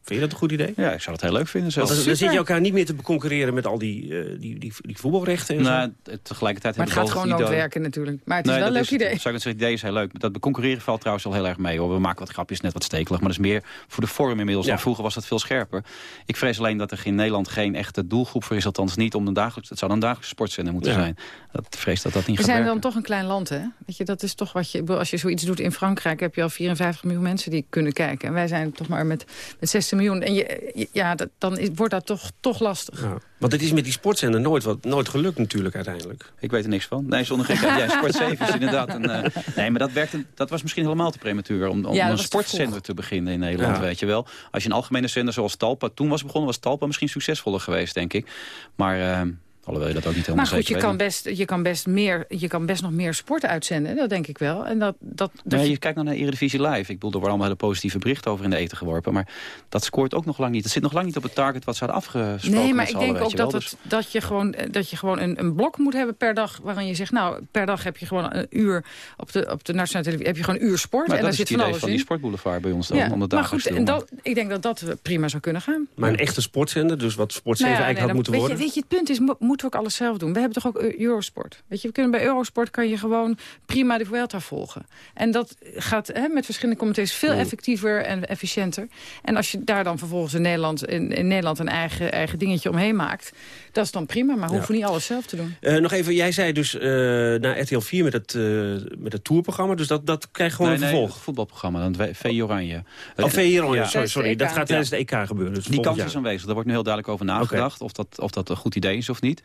Vind je dat een goed idee? Ja, ik zou het heel leuk vinden zelf. dan, dan zit je elkaar niet meer te concurreren met al die, eh, die, die, die voetbalrechten en zo. Nou, tegelijkertijd Maar het gaat gewoon idee- werken natuurlijk. Maar het is Nee, wel een leuk idee. het. Zou ik zeggen, het idee is heel leuk. Dat concurreren valt trouwens al heel erg mee. Hoor. We maken wat grapjes, net wat stekelig. Maar dat is meer voor de vorm inmiddels. Ja. Dan vroeger was dat veel scherper. Ik vrees alleen dat er in Nederland geen echte doelgroep voor is. Althans niet om een dagelijks... Het zou dan een dagelijkse sportzender moeten Ja. zijn. Dat vrees dat dat niet We gaat zijn werken. dan toch een klein land, hè? Weet je, dat is toch wat je... Als je zoiets doet in Frankrijk... heb je al 54 miljoen mensen die kunnen kijken. En wij zijn toch maar met, met 16 miljoen. En je, je- ja, dat, dan is, wordt dat toch, toch lastig. Ja. Want het is met die sportzender nooit, wat, nooit gelukt natuurlijk uiteindelijk. Ik weet er niks van. Nee, zonder gekheid. Ja, Sport 7 is inderdaad een... eh, nee, maar dat, werkte, dat was misschien helemaal te prematuur... om, om Ja, een sportzender te beginnen in Nederland, Ja. weet je wel. Als je een algemene zender zoals Talpa toen was begonnen... was Talpa misschien succesvoller geweest, denk ik. Maar, eh, alhoewel je dat ook niet helemaal Maar goed, je kan, best, je, kan best meer, je kan best nog meer sport uitzenden. Dat denk ik wel. En dat, dat, dat Nee, je- je kijkt naar Eredivisie Live. Ik bedoel, er worden allemaal hele positieve berichten over in de eten geworpen. Maar dat scoort ook nog lang niet. Dat zit nog lang niet op het target wat ze hadden afgesproken. Nee, maar ik allen, denk ook je wel. dat, Dus- het, dat je gewoon, dat je gewoon een, een blok moet hebben per dag... waarin je zegt, nou, per dag heb je gewoon een uur... op de, op de nationale televisie heb je gewoon een uur sport. Maar en dat daar is zit het van idee alles van die sportboulevard bij ons dan. Ja, om de maar goed, te en dat, ik denk dat dat prima zou kunnen gaan. Maar een echte sportzender, dus wat Sport 7 Nou ja, eigenlijk nee, had dan- moeten weet worden. Je, weet je, het punt is, mo- moeten we ook alles zelf doen. We hebben toch ook Eu- Eurosport. Weet je, we kunnen bij Eurosport kan je gewoon prima de Vuelta volgen. En dat gaat hè, met verschillende commentaars veel Mm. effectiever en efficiënter. En als je daar dan vervolgens in Nederland, in, in Nederland een eigen, eigen dingetje omheen maakt... dat is dan prima, maar we Ja. hoeven niet alles zelf te doen. Eh, nog even, jij zei dus eh naar RTL 4 met het, eh met het tourprogramma. Dus dat, dat krijgt gewoon nee, een nee, vervolg. het voetbalprogramma, dan VI Oranje. Of VI Oranje, Ja. sorry, sorry. Dat gaat tijdens de EK gebeuren. Dus Die kans is aanwezig. Daar wordt nu heel duidelijk over nagedacht. Of, dat, of dat een goed idee is of niet.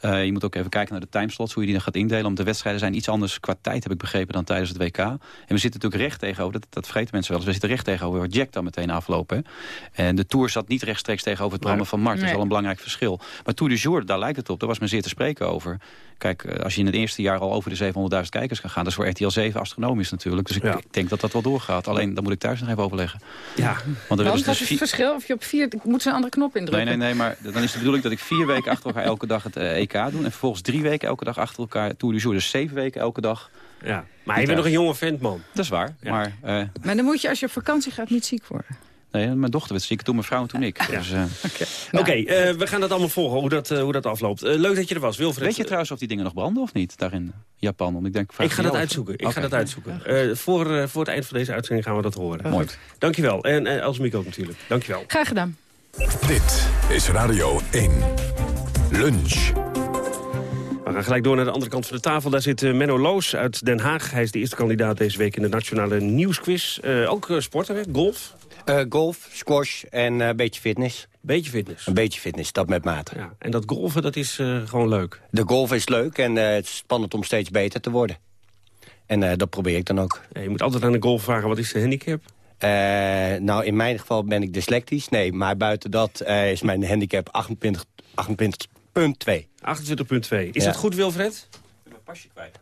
Eh, je moet ook even kijken naar de timeslots. Hoe je die dan gaat indelen. Want de wedstrijden zijn iets anders qua tijd, heb ik begrepen, dan tijdens het WK. En we zitten natuurlijk recht tegenover. Dat, dat vergeten mensen wel eens. We zitten recht tegenover waar Jack dan meteen aflopen. hè. En de Tour zat niet rechtstreeks tegenover het programma van Mart. Dat is Nee. wel een belangrijk verschil. Maar Tour de Jour, daar lijkt het op. Daar was men zeer te spreken over. Kijk, eh, als je in het eerste jaar al over de 700.000 kijkers kan gaan... dat is voor RTL 7 astronomisch natuurlijk. Dus ik, Ja. ik denk dat dat wel doorgaat. Alleen, dan moet ik thuis nog even overleggen. Ja, Want ze wat dus is het verschil? Of je op vier... Moet ze een andere knop Nee, indrukken? nee, nee, maar dan is de bedoeling dat ik vier weken achter elkaar elke dag het eh, En vervolgens drie weken elke dag achter elkaar Tour de Jour. Dus zeven weken elke dag. ja. Maar je bent nog een jonge vent, man. Dat is waar. Ja. Maar eh, Maar dan moet je als je op vakantie gaat niet ziek worden. nee, mijn dochter werd ziek, toen mijn vrouw en toen ik. Dus, eh, Oké, eh, we gaan dat allemaal volgen, hoe dat, eh, hoe dat afloopt. Leuk dat je er was, Wilfred. weet je trouwens of die dingen nog branden of niet? Daar in Japan. Want ik denk, Ik ga dat uitzoeken. Ik ga dat uitzoeken. Eh, voor, eh, voor het eind van deze uitzending gaan we dat horen. Mooi. Dankjewel. En uh, Elsemiek ook natuurlijk. Dankjewel. Graag gedaan. Dit is Radio 1. Lunch. We gaan gelijk door naar de andere kant van de tafel. Daar zit eh, Menno Loos uit Den Haag. Hij is de eerste kandidaat deze week in de Nationale Nieuwsquiz. Eh, ook sporter, hè? golf? Uh, golf, squash en een beetje fitness. Beetje fitness? Een beetje fitness, dat met mate. Ja, en dat golven, dat is gewoon leuk? De golf is leuk en het is spannend om steeds beter te worden. En dat probeer ik dan ook. Ja, je moet altijd aan de golf vragen, wat is de handicap? Uh, nou, in mijn geval ben ik dyslectisch. Nee, maar buiten dat uh, is mijn handicap 28, 28.2. 28.2. Is ja. dat goed, Wilfred? Pasje kwijt.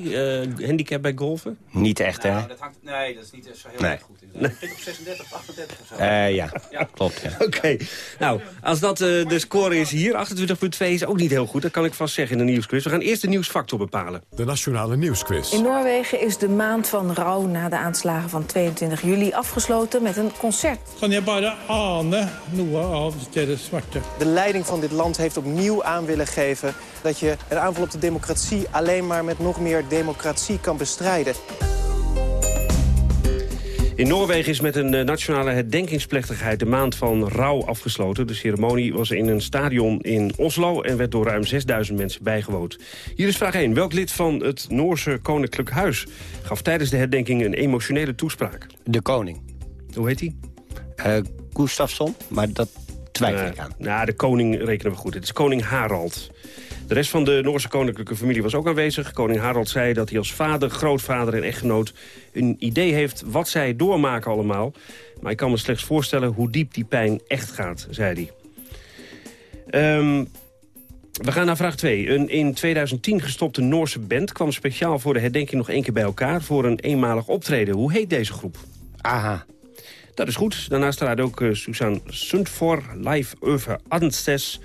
28.2, uh, handicap bij golfen? Niet echt, hè? Dat hangt, nee, dat is niet zo heel nee. erg goed. Ik denk op 36, 38 of zo. Uh, ja. ja, klopt. Ja. Oké, okay. nou, als dat uh, de score is hier, 28.2 is ook niet heel goed. Dat kan ik vast zeggen in de nieuwsquiz. We gaan eerst de nieuwsfactor bepalen. De Nationale Nieuwsquiz. In Noorwegen is de maand van rouw na de aanslagen van 22 juli afgesloten met een concert. Kan je bare ane noe av deres smerte? De leiding van dit land heeft opnieuw aan willen geven dat je een aanval op de democratie alleen maar met nog meer democratie kan bestrijden. In Noorwegen is met een uh, nationale herdenkingsplechtigheid de maand van rouw afgesloten. De ceremonie was in een stadion in Oslo en werd door ruim 6000 mensen bijgewoond. Hier is vraag 1. Welk lid van het Noorse Koninklijk Huis gaf tijdens de herdenking een emotionele toespraak? De koning. Hoe heet hij? Uh, Gustafsson, maar dat twijfel ik aan. Nou, de koning rekenen we goed. Het is koning Harald. De rest van de Noorse koninklijke familie was ook aanwezig. Koning Harald zei dat hij als vader, grootvader en echtgenoot... een idee heeft wat zij doormaken allemaal. Maar ik kan me slechts voorstellen hoe diep die pijn echt gaat, zei hij. Um, we gaan naar vraag 2. Een in 2010 gestopte Noorse band kwam speciaal voor de herdenking nog één keer bij elkaar... voor een eenmalig optreden. Hoe heet deze groep? Aha. Dat is goed. Daarnaast staat ook uh, Susan Sundfor, live over Anstes...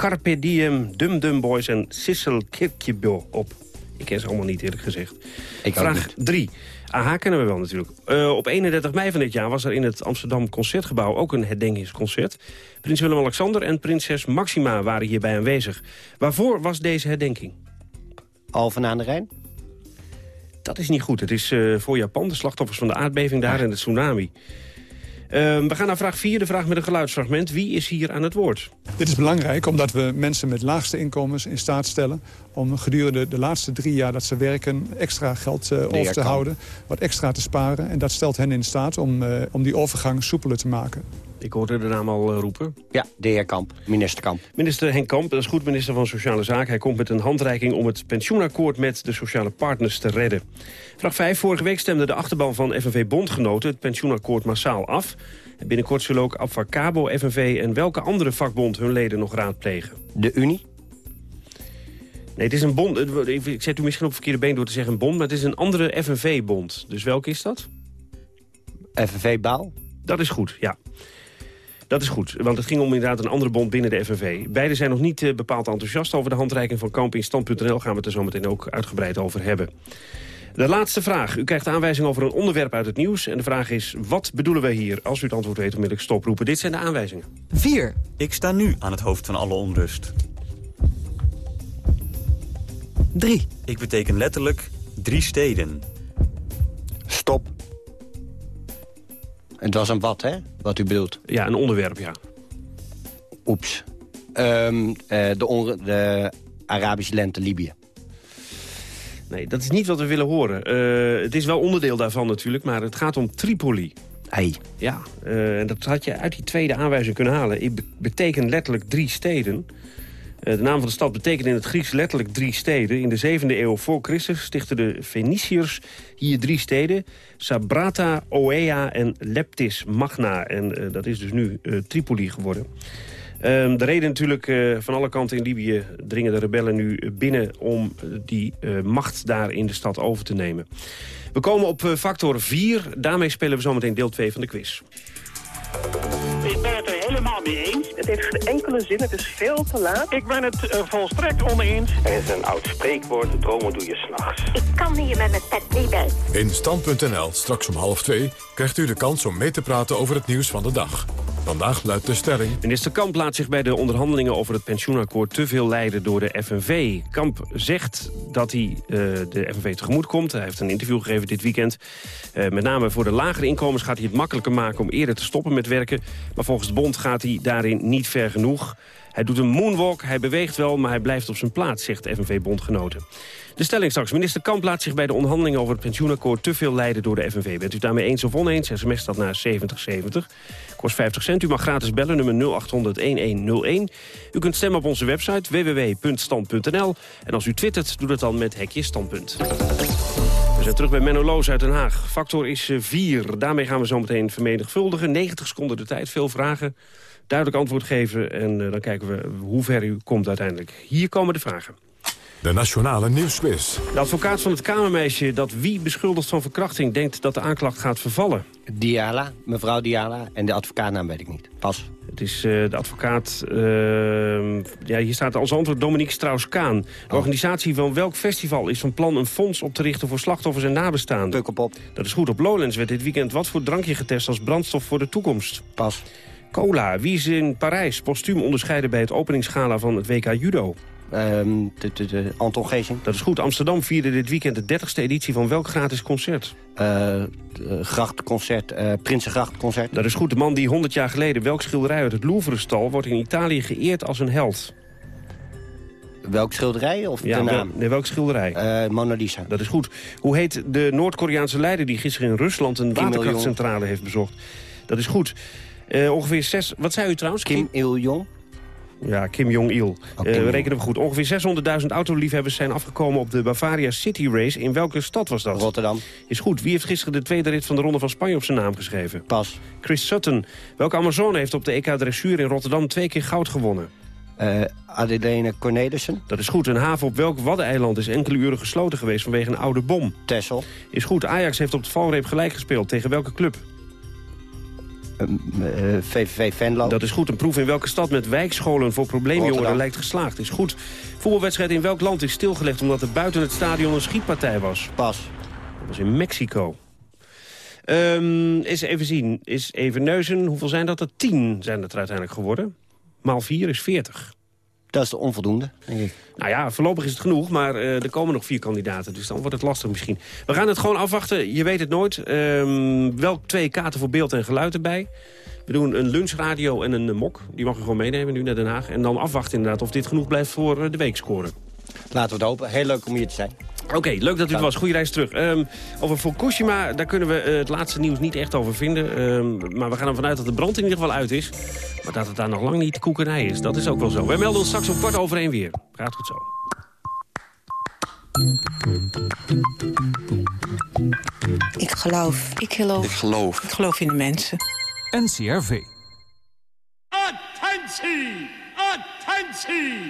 Carpe Diem, Dum Dum Boys en Sissel Kirkjebo op. Ik ken ze allemaal niet eerlijk gezegd. Ik Vraag 3. AHA kennen we wel natuurlijk. Uh, op 31 mei van dit jaar was er in het Amsterdam Concertgebouw ook een herdenkingsconcert. Prins Willem-Alexander en prinses Maxima waren hierbij aanwezig. Waarvoor was deze herdenking? Alphen aan de Rijn? Dat is niet goed. Het is uh, voor Japan, de slachtoffers van de aardbeving daar ah. en de tsunami. Ehm, we gaan naar vraag 4, de vraag met een geluidsfragment. Wie is hier aan het woord? Dit is belangrijk omdat we mensen met laagste inkomens in staat stellen... om gedurende de laatste drie jaar dat ze werken extra geld uh, over te houden. Wat extra te sparen. En dat stelt hen in staat om, uh, om die overgang soepeler te maken. Ik hoorde de naam al uh, roepen. Ja, de heer Kamp, minister Kamp. Minister Henk Kamp, dat is goed, minister van Sociale Zaken. Hij komt met een handreiking om het pensioenakkoord met de sociale partners te redden. Vraag 5. Vorige week stemde de achterban van FNV Bondgenoten het pensioenakkoord massaal af. En binnenkort zullen ook Abfacabo, FNV en welke andere vakbond hun leden nog raadplegen? De Unie? Nee, het is een bond. Ik zet u misschien op verkeerde been door te zeggen een bond, maar het is een andere FNV-bond. Dus welke is dat? FNV Baal? Dat is goed, ja. Dat is goed, want het ging om inderdaad een andere bond binnen de FNV. Beiden zijn nog niet uh, bepaald enthousiast over de handreiking van Kamp. In stand.nl gaan we het er zo meteen ook uitgebreid over hebben. De laatste vraag. U krijgt aanwijzing over een onderwerp uit het nieuws. En de vraag is, wat bedoelen wij hier? Als u het antwoord weet, onmiddellijk stoproepen. Dit zijn de aanwijzingen. 4. Ik sta nu aan het hoofd van alle onrust. 3. Ik beteken letterlijk drie steden. Stop. Het was een wat, hè? Wat u bedoelt? Ja, een onderwerp, ja. Oeps. Um, uh, de, de Arabische lente Libië. Nee, dat is niet wat we willen horen. Uh, het is wel onderdeel daarvan natuurlijk, maar het gaat om Tripoli. Hey. Ja, uh, dat had je uit die tweede aanwijzing kunnen halen. Het betekent letterlijk drie steden. Uh, de naam van de stad betekent in het Grieks letterlijk drie steden. In de zevende eeuw voor Christus stichten de Feniciërs hier drie steden. Sabrata, Oea en Leptis Magna. En dat is dus nu Tripoli geworden. Um, de reden natuurlijk, van alle kanten in Libië dringen de rebellen nu binnen... om die macht daar in de stad over te nemen. We komen op factor 4. Daarmee spelen we zometeen deel 2 van de quiz. Het heeft geen enkele zin, het is veel te laat. Ik ben het uh, volstrekt oneens. Er is een oud spreekwoord, dromen doe je s'nachts. Ik kan hier met mijn pet niet bij. In Stand.nl, straks om half twee, krijgt u de kans om mee te praten over het nieuws van de dag. Vandaag luidt de stelling. Minister Kamp laat zich bij de onderhandelingen over het pensioenakkoord te veel leiden door de FNV. Kamp zegt dat hij uh, de FNV tegemoet komt. Hij heeft een interview gegeven dit weekend. Uh, met name voor de lagere inkomens gaat hij het makkelijker maken om eerder te stoppen met werken. Maar volgens de bond gaat hij daarin niet ver genoeg. Hij doet een moonwalk, hij beweegt wel, maar hij blijft op zijn plaats, zegt FNV-bondgenoten. De stelling straks. Minister Kamp laat zich bij de onderhandelingen over het pensioenakkoord te veel leiden door de FNV. Bent u daarmee eens of oneens? SMS dat naar 7070. Kost 50 cent. U mag gratis bellen, nummer 0800-1101. U kunt stemmen op onze website www.stand.nl. En als u twittert, doe dat dan met hekje standpunt. We zijn terug bij Menno Loos uit Den Haag. Factor is 4. Daarmee gaan we zo meteen vermenigvuldigen. 90 seconden de tijd, veel vragen. Duidelijk antwoord geven en uh, dan kijken we hoe ver u komt uiteindelijk. Hier komen de vragen. De Nationale Nieuwsquiz. De advocaat van het kamermeisje dat wie beschuldigd van verkrachting... denkt dat de aanklacht gaat vervallen. Diala, mevrouw Diala. En de advocaatnaam weet ik niet. Pas. Het is uh, de advocaat... Uh, ja, hier staat als antwoord Dominique Strauss-Kaan. De oh. organisatie van welk festival is van plan een fonds op te richten... voor slachtoffers en nabestaanden? Pukkelpop. Dat is goed. Op Lowlands werd dit weekend wat voor drankje getest... als brandstof voor de toekomst? Pas. Cola. Wie is in Parijs postuum onderscheiden bij het openingsgala van het WK Judo? Um, de, de, de Anton Geesing. Dat is goed. Amsterdam vierde dit weekend de 30ste editie van welk gratis concert? Uh, grachtconcert, uh, Prinsengrachtconcert. Dat is goed. De man die 100 jaar geleden welk schilderij uit het Louvre stal... wordt in Italië geëerd als een held. Welk schilderij of ja, de naam? Nee, welk schilderij? Uh, Mona Lisa. Dat is goed. Hoe heet de Noord-Koreaanse leider die gisteren in Rusland... een waterkrachtcentrale heeft bezocht? Dat is goed. Uh, ongeveer zes... Wat zei u trouwens? Kim Il-jong. Ja, Kim Jong-il. Oh, uh, we rekenen we goed. Ongeveer 600.000 autoliefhebbers zijn afgekomen op de Bavaria City Race. In welke stad was dat? Rotterdam. Is goed. Wie heeft gisteren de tweede rit van de Ronde van Spanje op zijn naam geschreven? Pas. Chris Sutton. Welke Amazone heeft op de EK Dressuur in Rotterdam twee keer goud gewonnen? Uh, Adeline Cornelissen. Dat is goed. Een haven op welk Waddeneiland is enkele uren gesloten geweest vanwege een oude bom? Texel. Is goed. Ajax heeft op de valreep gelijk gespeeld. Tegen welke club? VVV Venlo. Dat is goed. Een proef in welke stad met wijkscholen voor probleemjongeren lijkt geslaagd. Is goed. Voetbalwedstrijd in welk land is stilgelegd omdat er buiten het stadion een schietpartij was? Pas. Dat was in Mexico. Um, eens even zien. Is even neuzen. Hoeveel zijn dat er? Tien zijn het er uiteindelijk geworden. Maal vier is veertig. Dat is de onvoldoende, denk ik. Nou ja, voorlopig is het genoeg, maar uh, er komen nog vier kandidaten. Dus dan wordt het lastig misschien. We gaan het gewoon afwachten. Je weet het nooit. Um, wel twee kaarten voor beeld en geluid erbij. We doen een lunchradio en een mok. Die mag je gewoon meenemen nu naar Den Haag. En dan afwachten inderdaad of dit genoeg blijft voor de weekscore. Laten we het hopen. Heel leuk om hier te zijn. Oké, leuk dat u het was. Goede reis terug. Um, over Fukushima, daar kunnen we uh, het laatste nieuws niet echt over vinden. Um, maar we gaan ervan uit dat de brand in ieder geval uit is. Maar dat het daar nog lang niet koekenij is, dat is ook wel zo. Wij melden ons straks om kwart over één weer. Gaat goed zo. Ik geloof. Ik geloof. Ik geloof. Ik geloof in de mensen. NCRV. Attentie! Attentie!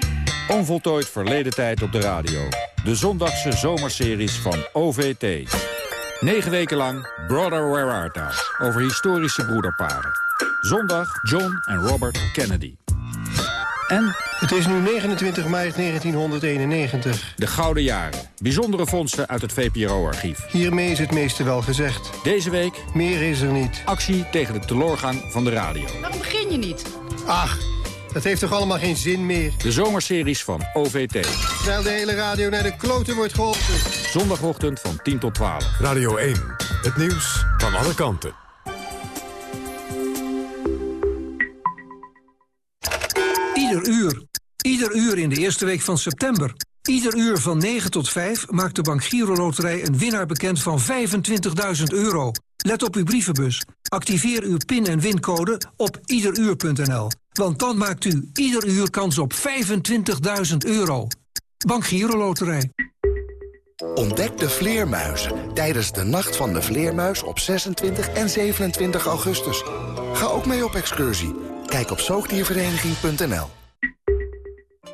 Onvoltooid verleden tijd op de radio. De zondagse zomerseries van OVT. Negen weken lang Brother Where Art Thou? Over historische broederparen. Zondag John en Robert Kennedy. En... Het is nu 29 maart 1991. De Gouden Jaren. Bijzondere vondsten uit het VPRO-archief. Hiermee is het meeste wel gezegd. Deze week... Meer is er niet. Actie tegen de teleurgang van de radio. Waarom begin je niet? Ach, dat heeft toch allemaal geen zin meer? De zomerseries van OVT. Terwijl de hele radio naar de kloten wordt geholpen. Zondagochtend van 10 tot 12. Radio 1. Het nieuws van alle kanten. Ieder uur. Ieder uur in de eerste week van september. Ieder uur van 9 tot 5 maakt de Bank Giro Loterij een winnaar bekend van 25.000 euro. Let op uw brievenbus. Activeer uw pin- en wincode op iederuur.nl. Want dan maakt u ieder uur kans op 25.000 euro. Bank Giro Loterij. Ontdek de vleermuizen tijdens de Nacht van de Vleermuis op 26 en 27 augustus. Ga ook mee op excursie. Kijk op zoogdiervereniging.nl.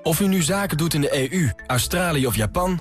Of u nu zaken doet in de EU, Australië of Japan...